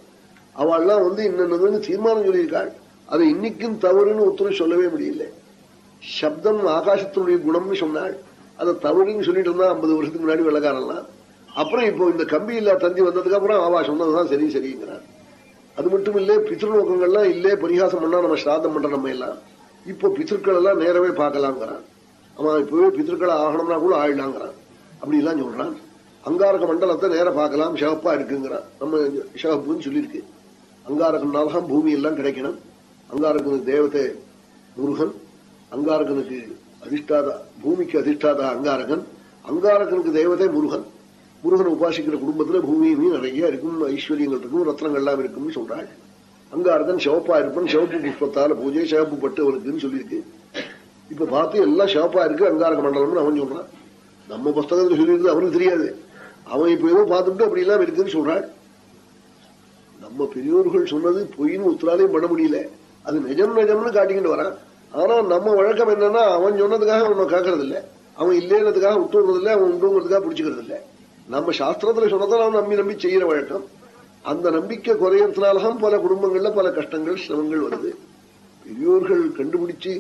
அவள்லாம் வந்து இன்னொன்னு தீர்மானம் சொல்லியிருக்காள். அதை இன்னைக்கும் தவறுன்னு ஒத்துழை சொல்லவே முடியல. சப்தம் ஆகாசத்தினுடைய குணம்னு சொன்னாள். அதை தவறுன்னு சொல்லிட்டு இருந்தா ஐம்பது வருஷத்துக்கு முன்னாடி வெள்ளக்காரன்லாம். அப்புறம் இப்போ இந்த கம்பி இல்லா தந்தி வந்ததுக்கு அப்புறம் அவா சொன்னதுதான் சரி சரிங்கிறான் அது மட்டும் இல்ல பித்ருலோகங்கள்லாம் இல்லே பரிகாசம் பண்ணா நம்ம சிராதம் பண்ற நம்ம எல்லாம். இப்போ பித்திருக்கள் எல்லாம் நேரவே பார்க்கலாம்ங்கிறான். அவன் இப்பவே பித்திருக்களை ஆகணும்னா கூட ஆயிடலாங்கிறான். அப்படிலாம் சொல்றான். அங்காரக மண்டலத்தை நேர பார்க்கலாம் சிவப்பா இருக்குங்கிறான். நம்ம சிவப்புன்னு சொல்லியிருக்கு. அங்காரகனால்தான் பூமி எல்லாம் கிடைக்கணும். அங்காரகனுக்கு தேவத்தை முருகன் அங்காரகனுக்கு அதிஷ்டாதா பூமிக்கு அதிஷ்டாதா அங்காரகன் அங்காரகனுக்கு தேவதை முருகன். முருகன் உபாசிக்கிற குடும்பத்துல பூமியுமே நிறைய இருக்கும் ஐஸ்வர்யங்கள் இருக்கும் ரத்னங்கள் எல்லாம் இருக்கும்னு சொல்றாள். அங்காரகன் சிவப்பா இருப்பன் சிவப்பு புஷ்பத்தால பூஜை சிவப்பு பட்டு அவனுக்குன்னு சொல்லியிருக்கு. இப்ப பார்த்து எல்லாம் ஷாப்பா இருக்கு அங்காரக மண்டலம்னு அவன் சொல்றான். நம்ம புஸ்தகத்துல சொல்லியிருக்கு அவனுக்கு தெரியாது. அவன் இப்ப ஏதோ பார்த்துட்டு அப்படி எல்லாம் இருக்குன்னு சொல்றாள் நம்ம பெரியோர்கள் சொன்னது பொய்ன்னு உத்தராலையும் பண்ண முடியல. அது நிஜம் நிஜம்னு காட்டிக்கிட்டு வரான். ஆனா நம்ம வழக்கம் என்னன்னா அவன் சொன்னதுக்காக அவனை கேட்கறது இல்ல அவன் இல்லைன்றதுக்காக விட்டுறது இல்ல அவன் உண்டுங்கிறதுக்காக பிடிச்சிக்கிறது இல்ல நம்ம சாஸ்திரத்துல சொன்னதான் அவன் நம்பி நம்பி செய்யற வழக்கம். அந்த நம்பிக்கை குறையறதுனாலதான் பல குடும்பங்கள்ல பல கஷ்டங்கள் சிரமங்கள் வருது. பெரியோர்கள் கண்டுபிடிச்சு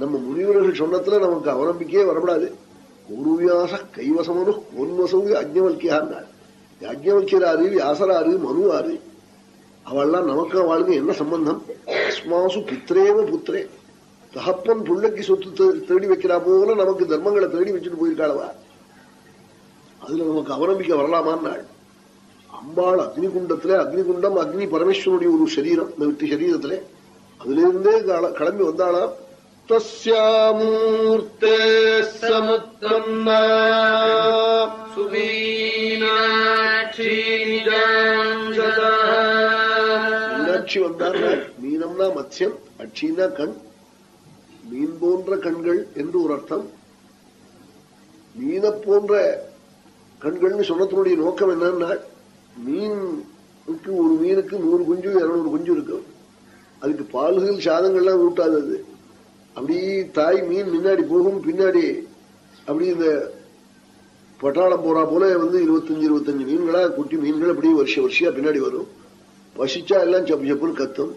நம்ம முனிவர்கள் சொன்னதுல நமக்கு அவநம்பிக்கையே வரப்படாது. குருவியாச கைவசமனு பொன்வசவு அக்ஞவல்கியார் அக்ஞவல்கியராரு வியாசராரு மனுவாரு அவள்லாம் நமக்கு அவளுக்கு என்ன சம்பந்தம்? அஸ்மாசு பித்ரேவ புத்திரே. தகப்பன் புள்ளைக்கு சொத்து தேடி வைக்கிறா போல நமக்கு தர்மங்களை தேடி வச்சுட்டு போயிருக்காளவா? அதுல நமக்கு அவநம்பிக்கை வரலாமான்னாள். அம்பாள் அக்னிகுண்டத்துல அக்னிகுண்டம் அக்னி பரமேஸ்வரனுடைய ஒரு சரீரம் இந்த விட்டு சரீரத்துல. அதுல இருந்தே கிளம்பி வந்தாளாம். தஸ்யாமூர்த்தே समुत्पन्ना सुमीनाक्षी निजाञ्जतः மீனாட்சி வந்தார்கள் மீனம்னா மத்யம் அட்சினா கண் மீன் போன்ற கண்கள் என்று ஒரு அர்த்தம் மீன போன்ற கண்கள்னு சொன்னதனுடைய நோக்கம் என்னன்னா மீனுக்கு ஒரு மீனுக்கு நூறு குஞ்சு இருநூறு குஞ்சு இருக்கும் அதுக்கு பால்கள் சாதங்கள்லாம் ஊட்டாது அது அப்படி தாய் மீன் முன்னாடி போகும் பின்னாடி அப்படி இந்த பட்டாளம் போறா போல வந்து இருபத்தஞ்சு இருபத்தஞ்சு மீன்களா குட்டி மீன்கள் அப்படியே வருஷ வருஷியா பின்னாடி வரும். பசிச்சா எல்லாம் சப்பு சப்புன்னு கத்தும்.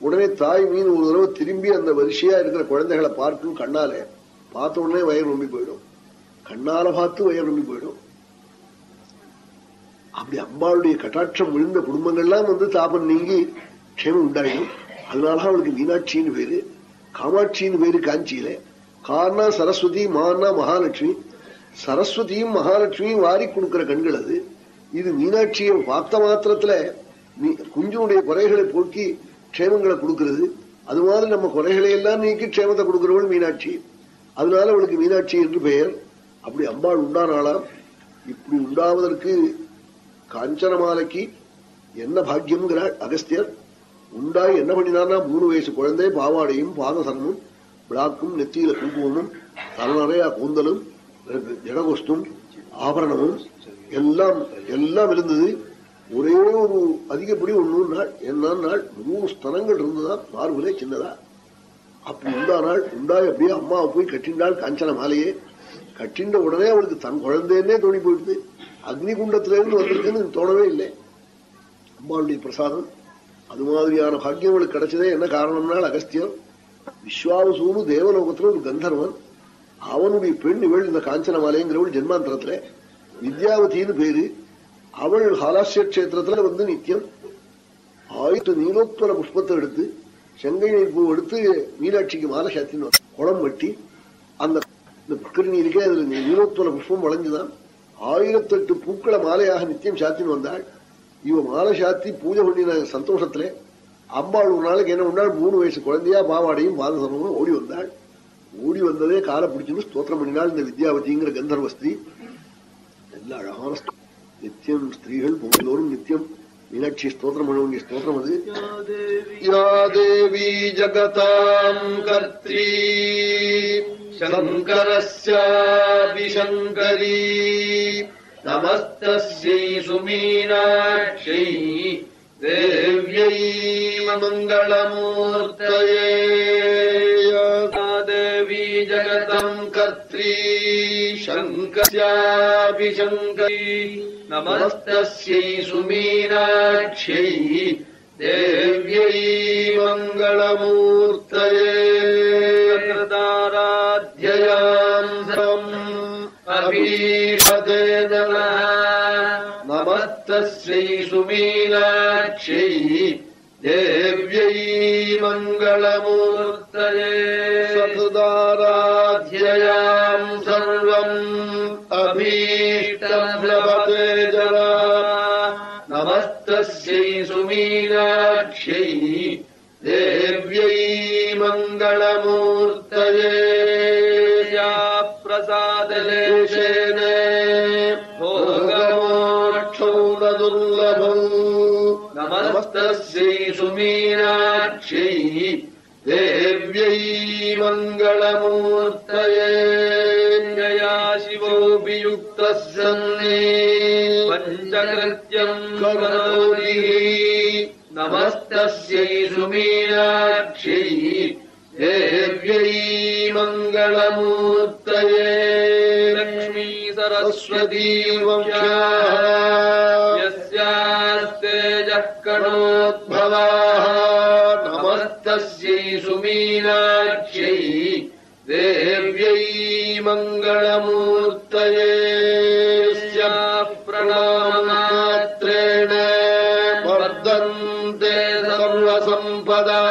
உடனே தாய் மீன் ஒரு தடவை திரும்பி அந்த வரிசையா இருக்கிற குழந்தைகளை பார்க்கும் கண்ணால. பார்த்த உடனே வயிறு ரொம்பி போயிடும். கண்ணால பார்த்து வயிறு ரொம்பி போயிடும். அப்படி அம்பாளுடைய கட்டாட்சம் விழுந்த குடும்பங்கள்லாம் வந்து தாபம் நீங்கி க்ஷேமம் உண்டாயிடும் அதனால அவளுக்கு மீனாட்சின்னு பேரு. காமாட்சின்னு பேரு காஞ்சியில. காரணா சரஸ்வதி மானா மகாலட்சுமி. சரஸ்வதியும் மகாலட்சுமியும் வாரி கொடுக்கிற கண்கள் அது. இது மீனாட்சியை பார்த்த மாத்திரத்துல நீ- குறைகளை போக்கி க்ஷேமங்களை கொடுக்கிறது. அது மாதிரி நம்ம குறைகளை எல்லாம் நீக்கி க்ஷேமத்தை கொடுக்கிறவள் மீனாட்சி. அதனால அவளுக்கு மீனாட்சி என்று பெயர். அப்படி அம்பாள் உண்டானாலாம் இப்படி உண்டாவதற்கு காஞ்சனமாலைக்கு என்ன பாக்கியம்ங்கிறாள் அகஸ்தியர். உண்டாய் என்ன பண்ணினார்னா மூணு வயசு குழந்தை பாவாடையும் பாதசரமும் விளாக்கும் நெத்தியில குங்குமமும் தலநறையா கூந்தலும் ஜடகோஷ்டும் ஆபரணமும் எல்லாம் எல்லாம் இருந்தது. ஒரே ஒரு அதிகப்படி ஒன்னு நாள். என்ன நாள் மூணு ஸ்தனங்கள் இருந்ததா? பார்வலே சின்னதா. அப்படி உண்டா நாள்? உண்டாய் அப்படியே அம்மாவை போய் கட்டின்றாள் காஞ்சன மாலையே. கட்டின்ற உடனே அவளுக்கு தன் குழந்தைன்னே தோணி போயிடுது. அக்னிகுண்டத்திலேருந்து வந்திருக்குன்னு தோணவே இல்லை. அம்பாளுடைய பிரசாதம். அது மாதிரியான பாக்கியம் அவளுக்கு கிடைச்சதே என்ன காரணம்னால் அகஸ்தியம் விஸ்வாவசூனு தேவலோகத்துல ஒரு கந்தர்வன். அவனுடைய பெண் இவள் இந்த காஞ்சனமாலைங்கிறவள் ஜென்மாந்தரத்துல. வித்யாவதின்னு பேரு. அவள் ஹாலாசிய கஷேத்திரத்துல வந்து நித்தியம். ஆயிரத்து நீலோத்பல புஷ்பத்தை எடுத்து செங்கை பூ எடுத்து மீனாட்சிக்கு மாலை சாத்தின்னு குளம் வெட்டி அந்த இந்த பக்கரி இருக்கே அதுல நீலோத்தோல புஷ்பம் வளைஞ்சுதான். ஆயிரத்தெட்டு பூக்களை மாலையாக நித்தியம் சாத்தின்னு வந்தாள். இவ மாலை சாத்தி பூஜை பண்ணின சந்தோஷத்துல அம்பாள் ஒரு நாளைக்கு என்ன பண்ணாள்? மூணு வயசு குழந்தையா பாவாடையும் பாதசமும் ஓடி வந்தாள். ஓடி வந்ததே காலை பிடிச்சுன்னு ஸ்தோத்திரம் பண்ணினாள் இந்த வித்யாவதிங்கிற கந்தர்வ ஸ்திரீ. அழகான நித்தியம் ஸ்திரீகள் பொங்கலோரும் நித்தியம். மீனாட்சி ஸ்தோத்திரம் பண்ண வேண்டிய ஸ்தோத்திரம் அது. யாதேவி ஜகதாம் கர்த்தீ சங்கரஸ்யாபிசங்கரீ. नमस्तस्यै सुमीनाक्षै देव्यै मङ्गलमूर्तये देवी जगतम् कर्त्री शङ्कस्यापि शङ्करी नमस्तस्यै सुमीनाक्षै देव्यै मङ्गलमूर्तये सम् नमः नमस्तस्यै सुमीनाक्षै देव्यै मङ्गलमूर्तये। सतुदाराध्ययाम् सर्वम् अभीष्टम् लभते जरा नमस्तस्यै सुमीनाक्षै देव्यै मङ्गलमूर्तये सुमीनाक्षै देव्यै मङ्गलमूर्तये जया शिवोऽपि युक्तः सन्नि पञ्चकृत्यम् करोति नमस्तस्यै सुमीनाक्षै देव्यै मङ्गलमूर्तये लक्ष्मी सरस्वती वंशाः यस्यास्तेजः कणोद्भवाः तस्यै सुमीनाक्ष्यै देव्यै मङ्गलमूर्तये प्रणामात्रेण वर्धन्ते सर्वसम्पदा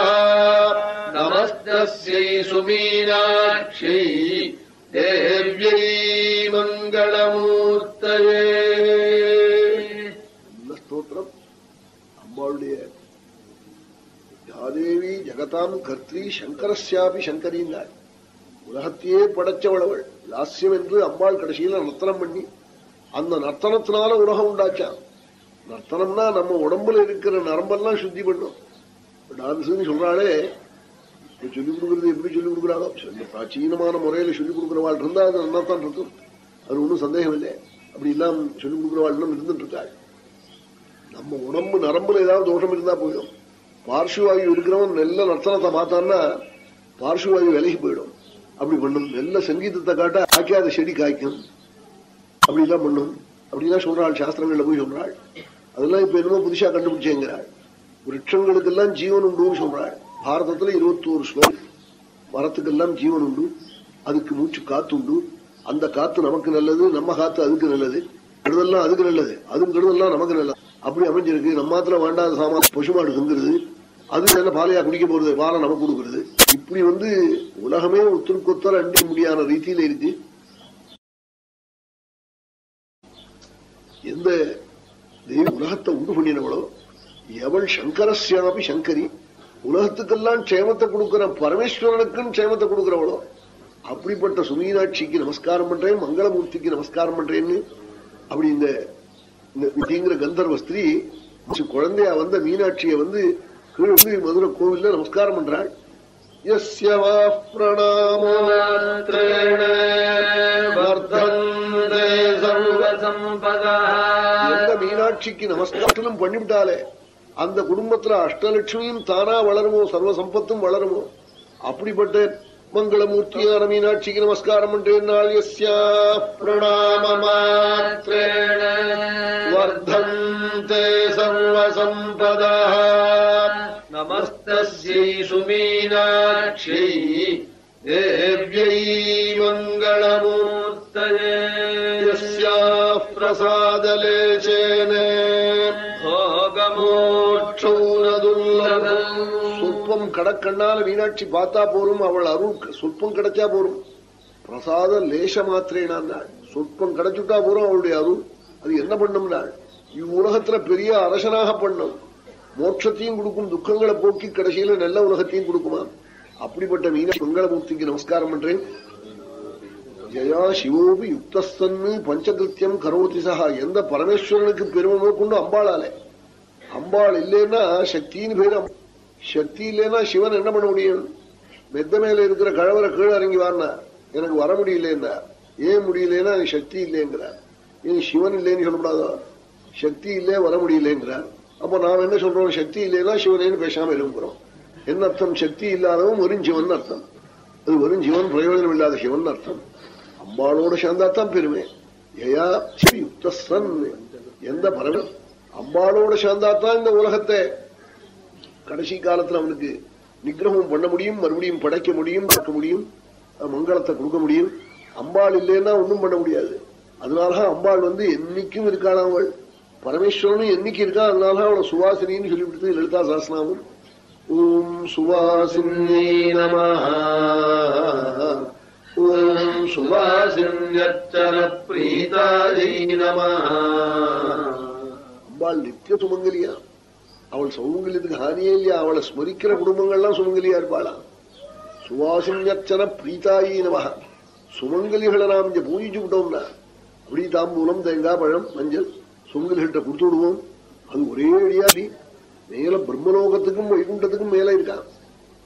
नमस्तस्यै सुमीना தாம் கர்த்தி சங்கரஸ்யாபி சங்கரிந்தாள் உலகத்தையே படைச்சவளவள். லாஸ்யம் என்று அம்பாள் கடைசியில நர்த்தனம் பண்ணி அந்த நர்த்தனத்தினால உலகம் உண்டாச்சான் நர்த்தனம்னா நம்ம உடம்புல இருக்கிற நரம்பெல்லாம் சுத்தி பண்ணும். டான்ஸ்ன்னு சொல்றாளே இப்ப சொல்லிக் கொடுக்கறது எப்படி சொல்லிக் கொடுக்குறாளோ? பிராச்சீனமான முறையில சொல்லிக் கொடுக்குறவாள் இருந்தா அது நல்லா தான் இருக்கும். அது ஒன்றும் சந்தேகம் இல்லை அப்படி எல்லாம் சொல்லிக் கொடுக்குறவாள் இன்னும் இருந்துட்டு இருக்காள். நம்ம உடம்பு நரம்புல ஏதாவது தோஷம் இருந்தா போயிடும் பார்ஷுவாயு இருக்கிறவன் நல்ல நர்த்தனத்தை பார்த்தான்னா பார்ஷுவாயு விலகி போயிடும். அப்படி பண்ணும். நல்ல சங்கீதத்தை காட்ட காய்க்காத செடி காய்க்கும். அப்படிலாம் பண்ணும். அப்படிலாம் சொல்றாள். சாஸ்திரங்கள்ல போய் சொல்றாள். அதெல்லாம் இப்ப என்னமோ புதுசா கண்டுபிடிச்சேங்கிறாள். விரட்சங்களுக்கெல்லாம் ஜீவன் உண்டுன்னு சொல்றாள். பாரதத்துல இருபத்தோரு ஸ்லோகம் மரத்துக்கெல்லாம் ஜீவன் உண்டு. அதுக்கு மூச்சு காத்து உண்டு. அந்த காத்து நமக்கு நல்லது நம்ம காத்து அதுக்கு நல்லது. கெடுதல்லாம் அதுக்கு நல்லது. அதுவும் கெடுதல்லாம் நமக்கு நல்லது. அப்படி அமைஞ்சிருக்கு. நம்ம நம்மாத்துல வேண்டாத சாமான் பசுமாடு திங்குறது. அது என்ன பாலையா குடிக்க போறது பாலை நமக்கு கொடுக்கறது? இப்படி வந்து உலகமே ஒத்தருக்கொத்தர் அண்டி முடியாத ரீதியில இருக்கு. எந்த தெய்வ உலகத்தை உண்டு பண்ணினவளோ எவள் சங்கரஸ்யாபி சங்கரி உலகத்துக்கெல்லாம் க்ஷேமத்தை கொடுக்கிற பரமேஸ்வரனுக்கும் க்ஷேமத்தை கொடுக்கிறவளோ அப்படிப்பட்ட சுமீனாட்சிக்கு நமஸ்காரம் பண்றேன் மங்களமூர்த்திக்கு நமஸ்காரம் பண்றேன்னு அப்படி இந்த கந்தர்வ ஸ்திரீ குழந்தையா வந்த மீனாட்சியை வந்து வந்து மதுரை கோவில்ல நமஸ்காரம் பண்றாள் யஸ்ய வா எந்த மீனாட்சிக்கு நமஸ்காரத்திலும் பண்ணிவிட்டாலே அந்த குடும்பத்துல அஷ்டலட்சுமியும் தானா வளருமோ சர்வ சம்பத்தும் வளருமோ? அப்படிப்பட்ட மங்களமூர்த்தியான மீனாட்சிக்கு நமஸ்காரம் பண்றேன் நாள் எஸ்யா பிரணாம மாத்திரேண வர்த்தந்தே சர்வசம்பதா தஸ்யை சுமீனாட்சியை தேவ்யை மங்களமூர்த்தயே பிரசாதலேச்சேன சொற்பம் கடக்கண்ணால மீனாட்சி பார்த்தா போரும் அவள் அருள் சொற்பம் கிடைச்சா போரும். பிரசாத லேச மாத்திரேனாள் சொற்பம் கிடைச்சுட்டா போறோம் அவளுடைய அருள். அது என்ன பண்ணும்னா இவ்வுலகத்துல பெரிய அரசனாக பண்ணும். மோட்சத்தையும் கொடுக்கும் துக்கங்களை போக்கி கடைசியில நல்ல உலகத்தையும் கொடுக்குமா? அப்படிப்பட்ட மீனாட்சி மங்களமூர்த்திக்கு நமஸ்காரம் பண்றேன். ஜயா சிவோபி யுக்தஸ்தன்னு பஞ்சகிருத்தியம் கரோதி சகா எந்த பரமேஸ்வரனுக்கு பெருமை கொண்டு அம்பாளாலே. அம்பாள் இல்லைன்னா சக்தின்னு பேர் சக்தி இல்லைன்னா சிவன் என்ன பண்ண முடியும்? மெத்த மேல இருக்கிற கழவரை கீழே இறங்கி வாரினா எனக்கு வர முடியலன்னா ஏன் முடியலன்னா எனக்கு சக்தி இல்லைங்கிறார். ஏன் சிவன் இல்லைன்னு சொல்லக்கூடாதோ சக்தி இல்லையே வர முடியலங்கிறார். அப்ப நாம் என்ன சொல்றோம்? சக்தி இல்லைன்னா சிவனேன்னு பேசாம இருக்கிறோம் என்ன அர்த்தம்? சக்தி இல்லாதவன் வெறும் சிவன் அர்த்தம். அது வெறும் சிவன் பிரயோஜனம் இல்லாத சிவன் அர்த்தம். அம்பாளோட சேர்ந்தாத்தான் பெருமை. ஏயா எந்த பரவல் அம்பாளோட சேர்ந்தாத்தான் இந்த உலகத்தை. கடைசி காலத்துல அவனுக்கு நிகிரகம் பண்ண முடியும் மறுபடியும் படைக்க முடியும் பார்க்க முடியும் மங்களத்தை கொடுக்க முடியும். அம்பாள் இல்லைன்னா ஒண்ணும் பண்ண முடியாது. அதனாலதான் அம்பாள் வந்து என்னைக்கும் இருக்காள் அவள். பரமேஸ்வரனும் என்னைக்கு இருக்கா அதனால அவளை சுவாசினின்னு சொல்லிவிடுத்து லலிதா சாஸ்திராமன் ஓம் சுவாசின்யை நம ஓம் சுவாசின்யர்ச்சன பிரீதாயை நமஹ. அம்பாள் நித்திய சுமங்கலியா? அவள் சௌமங்கலியத்துக்கு ஹானியே இல்லையா? அவளை ஸ்மரிக்கிற குடும்பங்கள்லாம் சுமங்கலியா இருப்பாளா? சுவாசின்யர்ச்சன பிரீதாயி நம சுமங்கலிகளை நாம் இங்க பூஜிச்சு விட்டோம்னா அப்படி தாம்பூலம் தேங்காய் பழம் மஞ்சள் சுமங்கலிகிட்ட கொடுத்து விடுவோம் அது ஒரே அடியாடி மேல பிரம்மலோகத்துக்கும் வைகுண்டத்துக்கும் மேல இருக்கான்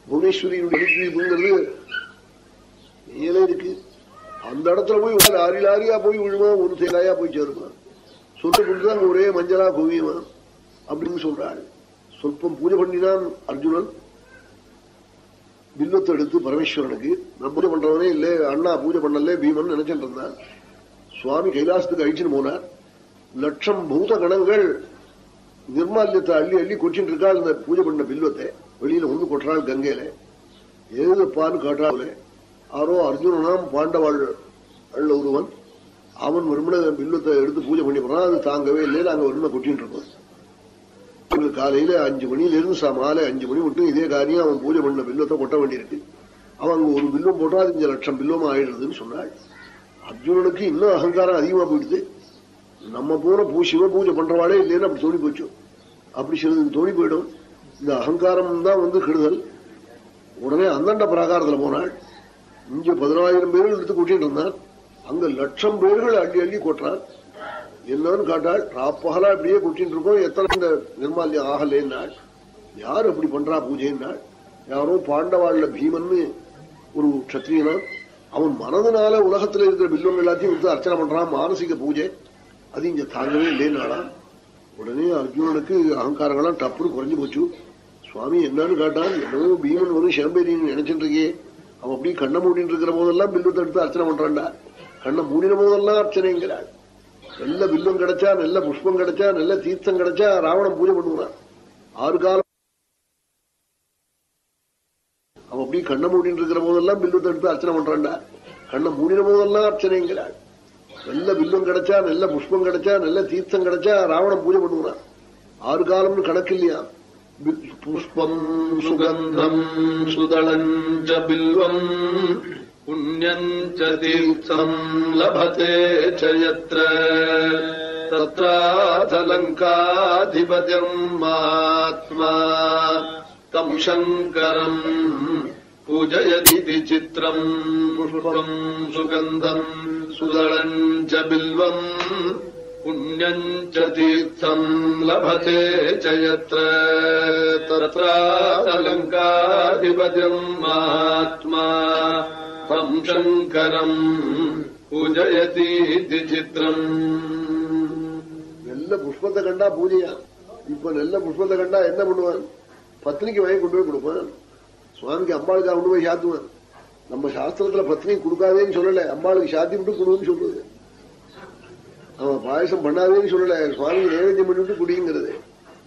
புவனேஸ்வரியுடைய தீபங்கிறது மேல இருக்கு. அந்த இடத்துல போய் ஒரு லாரி லாரியா போய் விழுமா? ஒரு தேங்காயா போய் சேருமா? சொத்து கொடுத்தான் ஒரே மஞ்சளா குவியுமா? அப்படின்னு சொல்றாள். சொற்பம் பூஜை பண்ணினான் அர்ஜுனன். பில்லத்தை எடுத்து பரமேஸ்வரனுக்கு நான் பூஜை பண்றவனே இல்ல அண்ணா பூஜை பண்ணல பீமன் நினைச்சிட்டு இருந்தான். சுவாமி கைலாசத்துக்கு அழிச்சுன்னு போனார். லட்சம் பூத கணங்கள் நிர்மால்யத்தை அள்ளி அள்ளி கொச்சிட்டு இருக்கா இந்த பூஜை பண்ண பில்வத்தை வெளியில ஒண்ணு கொட்டுறாள் கங்கையில. எழுதப்பான்னு காட்டாளே ஆரோ அர்ஜுனனாம் பாண்டவாள் அள்ள ஒருவன். அவன் விரும்பின பில்வத்தை எடுத்து பூஜை பண்ணி போறான். அது தாங்கவே இல்லை நாங்க வருமனை கொட்டின்னு இருக்கோம். இவங்களுக்கு காலையில அஞ்சு மணியில இருந்து மாலை அஞ்சு மணி மட்டும் இதே காரியம் அவன் பூஜை பண்ண பில்லத்தை கொட்ட வேண்டியிருக்கு. அவன் அங்க ஒரு பில்லும் போட்டா அது அஞ்சு லட்சம் பில்லும் ஆயிடுதுன்னு சொன்னாள். அர்ஜுனனுக்கு இன்னும் அகங்காரம் அதிகமா போயிடுது. நம்ம போன பூ சிவ பூஜை பண்றவாளே இல்லைன்னு அப்படி தோணி போச்சு. அப்படி சிலதுக்கு தோணி போயிடும். இந்த அகங்காரம் தான் வந்து கெடுதல். உடனே அந்தண்ட பிராகாரத்துல போனாள். இங்க பதினாயிரம் பேர்கள் எடுத்து கூட்டிட்டு இருந்தார் அங்க லட்சம் பேர்கள் அள்ளி அள்ளி கொட்டுறார். என்னன்னு காட்டாள் ராப்பகலா அப்படியே கூட்டிட்டு இருக்கோம். எத்தனை இந்த நிர்மால்யம் ஆகலேன்னாள். யார் அப்படி பண்றா பூஜைன்னாள். யாரோ பாண்டவாள்ல பீமன்னு ஒரு கத்திரியனான் அவன் மனதுனால உலகத்துல இருக்கிற பில்வங்கள் எல்லாத்தையும் வந்து அர்ச்சனை பண்றான். மானசிக பூஜை. அது இங்க தாங்கவே இல்லைன்னாளா உடனே அர்ஜுனனுக்கு அகங்காரங்களாம் டப்புன்னு குறைஞ்சு போச்சு. சுவாமி என்னன்னு கேட்டான். என்னவோ பீமன் வரும் சிலம்பேரின்னு நினைச்சிட்டு இருக்கே அவன் அப்படியே கண்ணை மூடிட்டு இருக்கிற போதெல்லாம் பில்வத்தை எடுத்து அர்ச்சனை பண்றான்டா. கண்ணை மூடின போதெல்லாம் அர்ச்சனைங்கிறாள் நல்ல பில்லும் கிடைச்சா நல்ல புஷ்பம் கிடைச்சா நல்ல தீர்த்தம் கிடைச்சா ராவணன் பூஜை பண்ணுவான். ஆறு காலம் அவன் அப்படியே கண்ணை மூடிட்டு இருக்கிற போதெல்லாம் பில்வத்தை எடுத்து அர்ச்சனை பண்றான்டா. கண்ணை மூடின போதெல்லாம் அர்ச்சனைங்கிறாள் நல்ல பில்லும் கிடைச்சா நல்ல புஷ்பம் கிடைச்சா நல்ல தீர்த்தம் கிடைச்சா ராவணன் பூஜை பண்ணுவான். ஆறு காலம்னு கணக்கு இல்லையா? புஷ்பம் சுகந்தம் சுதளஞ்ச பில்வம் புண்ணியம் தீர்த்தம் லபதே சயத்ர யத்ர. மாத்மா தம் சங்கரம் பூஜயதி சித்திரம் புஷ்பம் சுகந்தம் சுதளஞ்ச பில்வம் புண்ணியம் ச தீர்த்தம் லபதே ச யத்ர மாத்மா தம் சங்கரம் பூஜயதி சித்திரம் நல்ல புஷ்பத்தை கண்டா பூஜையா? இப்ப நல்ல புஷ்பத்தை கண்டா என்ன பண்ணுவான்? பத்னிக்கு வாங்கி கொண்டு போய் கொடுப்பான். சுவாமிக்கு அம்பாளுக்கு கொண்டு போய் சாத்துவான். நம்ம சாஸ்திரத்துல பத்னி கொடுக்காதேன்னு சொல்லல. அம்பாளுக்கு சாத்தி விட்டு கொடுன்னு சொல்றது. அவன் பாயசம் பண்ணாதேன்னு சொல்லல. சுவாமி நைவேத்தியம் பண்ணிவிட்டு குடிங்கிறது.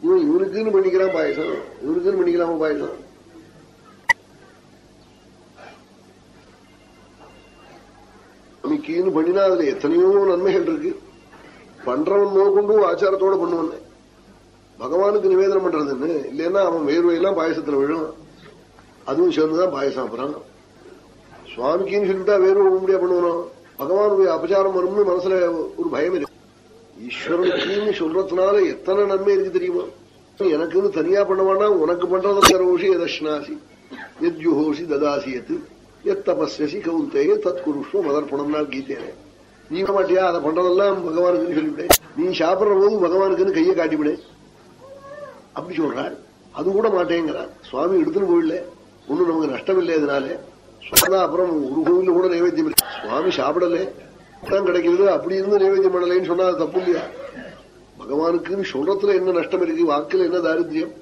இவன் இவனுக்குன்னு பண்ணிக்கிறான் பாயசம். இவனுக்குன்னு பண்ணிக்கலாமா பாயசம். சுவாமிக்குன்னு பண்ணினா அதுல எத்தனையோ நன்மைகள் இருக்கு. பண்றவன் நோக்கொண்டு ஆச்சாரத்தோட பண்ணுவான். பகவானுக்கு நிவேதனம் பண்றதுன்னு இல்லைன்னா அவன் வேர்வையெல்லாம் பாயசத்துல விழும் அதுவும் சேர்ந்துதான் பாயசம் அப்புறம். சுவாமிக்குன்னு சொல்லிட்டா வேர்வை ஒரு முடியா பண்ணுவணும் பகவானுடைய அபச்சாரம் வரும்னு மனசுல ஒரு பயம் இருக்கு. ஈஸ்வரனுக்குன்னு சொல்றதுனால எத்தனை நன்மை இருக்கு தெரியுமா? எனக்குன்னு தனியா பண்ண வேண்டாம் உனக்கு பண்றத கரோஷி எதஷ்னாசி எத் ததாசி எத்து எத் தபஸ்யசி கவுந்தேய தத் குருஷ்வ மதர்ப்பணம்னா கீதையில. நீ மாட்டியா? அதை பண்றதெல்லாம் பகவானுக்குன்னு சொல்லிவிட்டேன் நீ சாப்பிடுற போது பகவானுக்குன்னு கையை காட்டிவிடு. அப்படி சொல்றாள் அது கூட மாட்டேங்கிறான் சுவாமி எடுத்துன்னு போயிடல. ஒண்ணும் நமக்கு நஷ்டம் இல்லை அப்புறம் ஒரு கோவில கூட நைவேத்தியம் இல்லை சுவாமி சாப்பிடல. தான் கிடைக்கிறது அப்படி இருந்து நைவேத்தியம் பண்ணலைன்னு சொன்னா அது தப்பு இல்லையா? பகவானுக்குன்னு சொல்றதுல என்ன நஷ்டம் இருக்கு? வாக்குல என்ன தாரித்யம்?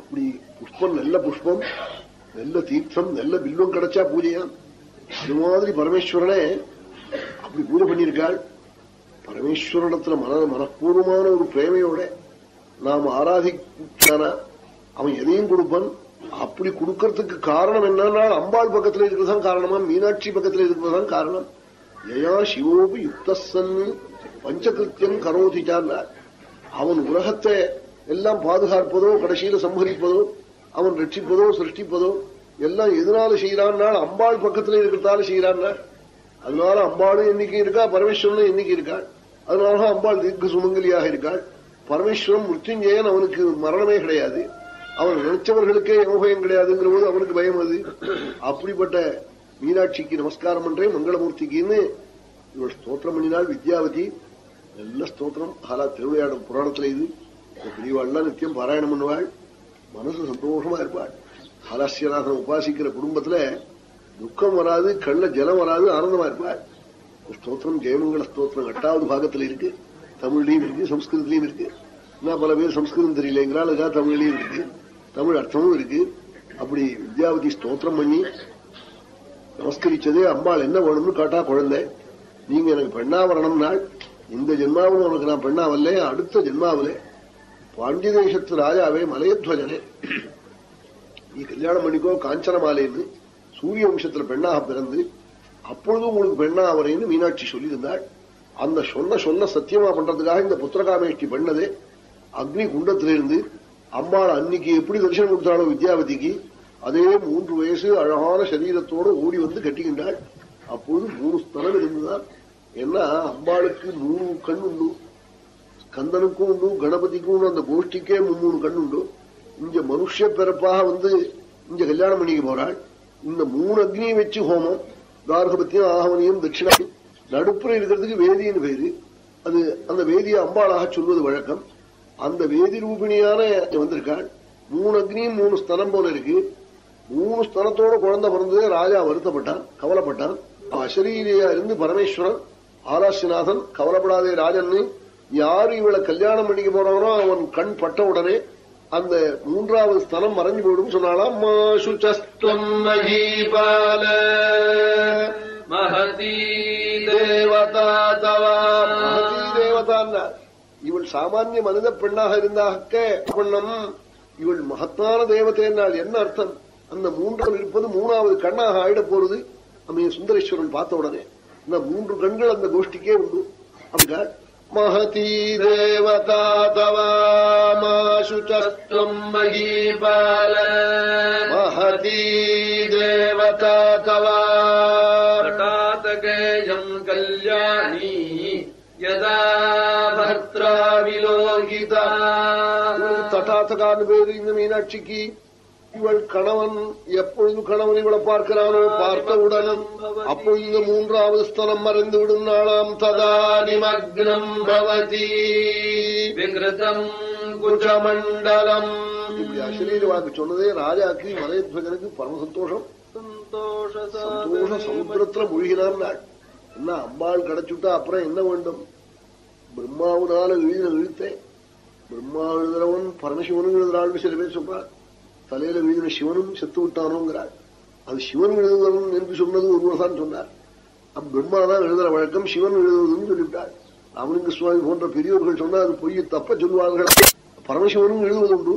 அப்படி புஷ்பம் நல்ல புஷ்பம் நல்ல தீர்த்தம் நல்ல பில்வம் கிடைச்சா பூஜையா? அது மாதிரி பரமேஸ்வரனே அப்படி பூஜை பண்ணியிருக்காள். பரமேஸ்வரனத்துல மன மனப்பூர்வமான ஒரு பிரேமையோட நாம் ஆராதிக்கான அவன் எதையும் கொடுப்பான். அப்படி கொடுக்கறதுக்கு காரணம் என்னன்னா அம்பாள் பக்கத்துல இருக்கிறதான் காரணமா மீனாட்சி பக்கத்துல இருக்கிறதான் காரணம். ஏயா சிவோபி யுக்தசன் பஞ்சகிருத்தியம் கரோதிச்சான் அவன் உலகத்தை எல்லாம் பாதுகாப்பதோ கடைசியில சம்ஹரிப்பதோ அவன் ரட்சிப்பதோ சிருஷ்டிப்பதோ எல்லாம் எதனால செய்யறான்னா அம்பாள் பக்கத்துல இருக்கிறதால செய்யறான்னா அதனால அம்பாளும் எண்ணிக்கை இருக்கா பரமேஸ்வரனும் எண்ணிக்கை இருக்காள் அதனால அம்பாள் தீர்க்க சுமங்கலியாக இருக்காள். பரமேஸ்வரன் மிருத்யுஞ்சயன் அவனுக்கு மரணமே கிடையாது. அவன் நினைச்சவர்களுக்கே யோகம் கிடையாதுங்கிற போது அவனுக்கு பயம் அது. அப்படிப்பட்ட மீனாட்சிக்கு நமஸ்காரம் பண்றேன் மங்களமூர்த்திக்குன்னு இவள் ஸ்தோத்திரம் பண்ணினால் வித்யாவதி நல்ல ஸ்தோத்திரம். ஆலா திருவிளையாடும் புராணத்துல இது. பெரியவாள்லாம் நித்தியம் பாராயணம் பண்ணுவாள். மனசு சந்தோஷமா இருப்பாள். ஹாலாசியநாதன் உபாசிக்கிற குடும்பத்துல துக்கம் வராது கள்ள ஜலம் வராது ஆனந்தமா இருப்பாள். ஸ்தோத்திரம் ஜெயமங்கல ஸ்தோத்திரம் எட்டாவது பாகத்துல இருக்கு. தமிழ்லயும் இருக்கு சம்ஸ்கிருதத்திலயும் இருக்கு. என்ன பல பேர் சம்ஸ்கிருதம் தெரியலங்கிறாள் அதுக்காக தமிழ்லயும் இருக்கு. தமிழ் அர்த்தமும் இருக்கு. அப்படி வித்யாவதி ஸ்தோத்திரம் பண்ணி நமஸ்கரிச்சதே அம்பாள் என்ன வேணும்னு கேட்டா குழந்தை. நீங்க எனக்கு பெண்ணா வரணும்னால் இந்த ஜென்மாவில் உனக்கு நான் பெண்ணாவல்ல அடுத்த ஜென்மாவிலே பாண்டிய தேசத்து ராஜாவே மலையத்வஜனே. நீ கல்யாணம் பண்ணிக்கோ காஞ்சனமாலேன்னு சூரிய வம்சத்துல பெண்ணாக பிறந்து அப்பொழுது உங்களுக்கு பெண்ணா அவரேன்னு மீனாட்சி சொல்லியிருந்தாள். அந்த சொன்ன சொன்ன சத்தியமா பண்றதுக்காக இந்த புத்திரகாமேஷ்டி பண்ணதே அக்னி குண்டத்திலிருந்து அம்பாள் அன்னைக்கு எப்படி தரிசனம் கொடுத்தாளோ வித்யாவதிக்கு அதே மூன்று வயசு அழகான சரீரத்தோடு ஓடி வந்து கட்டிக்கின்றாள் அப்போது மூணு ஸ்தலம் இருந்துதான் ஏன்னா அம்பாளுக்கு மூணு கண் உண்டு. கந்தனுக்கும் உண்டு கணபதிக்கும் உண்டு அந்த கோஷ்டிக்கே மூணு கண் உண்டு. இங்க மனுஷ பிறப்பாக வந்து இங்க கல்யாணம் பண்ணிக்க போறாள். இந்த மூணு அக்னியை வச்சு ஹோமம் தார்கபத்தியம் ஆகமனியம் தட்சிணம் நடுப்புற இருக்கிறதுக்கு வேதின்னு பேரு. அது அந்த வேதியை அம்பாளாக சொல்வது வழக்கம். அந்த வேதி ரூபிணியான வந்திருக்காள். மூணு அக்னியும் மூணு ஸ்தலம் போல இருக்கு. மூணு ஸ்தலத்தோட குழந்தை பிறந்ததே ராஜா வருத்தப்பட்டான் கவலைப்பட்டான். அசரீரியா இருந்து பரமேஸ்வரன் ஆலாசிநாதன் கவலைப்படாதே ராஜன்னு யாரு இவளை கல்யாணம் பண்ணிக்க போறவனோ அவன் கண் பட்ட உடனே அந்த மூன்றாவது ஸ்தலம் மறைஞ்சு போயிடும் சொன்னாலாம் மகீபால மகதி தேவதா தவா மகதி தேவதான்னா இவள் சாமானிய மனித பெண்ணாக இருந்தாக்க பண்ணம். இவள் மகத்தான தேவதை என்றால் என்ன அர்த்தம்? அந்த மூன்றாவது இருப்பது மூணாவது கண்ணாக ஆயிட போறது? நம்ம சுந்தரேஸ்வரன் பார்த்த உடனே இந்த மூன்று கண்கள் அந்த கோஷ்டிக்கே உண்டு. அப்படின்னா மகதி தேவதா தவாமாசுச்சஸ்துவம் மகீபால. மகதீ பாசகான்னு பேரு இந்த மீனாட்சிக்கு இவள் கணவன் எப்பொழுது கணவன் இவளை பார்க்கிறானோ பார்த்தவுடன் அப்பொழுது மூன்றாவது ஸ்தலம் மறைந்து விடும் நாளாம் ததா நிமக்னம் பவதி. விகிருதம் குஜமண்டலம் இப்படி அசரீர வாக்கு சொன்னதே ராஜாக்கு மலையத்வகனுக்கு பரம சந்தோஷம் சந்தோஷ சமுத்திரத்துல மூழ்கினார் நாள். என்ன அம்பாள் கிடைச்சுட்டா அப்புறம் என்ன வேண்டும்? பிரம்மாவுனால எழுதின இழுத்தேன். பிரம்மா எழுதுறவன் பரமசிவனும் எழுதுறாள்னு சில பேர் சொல்றாள் தலையில எழுதின சிவனும் செத்து விட்டானோங்கிறாள் அது சிவன் எழுதுறவன் என்று சொன்னது ஒருவர் தான் சொன்னார். அப்ப பிரம்மா தான் எழுதுற வழக்கம் சிவன் எழுதுவதுன்னு சொல்லிவிட்டாள் ராமலிங்க சுவாமி போன்ற பெரியவர்கள் சொன்னால் அது பொய் தப்ப சொல்வார்கள். பரமசிவனும் எழுதுவதுண்டு.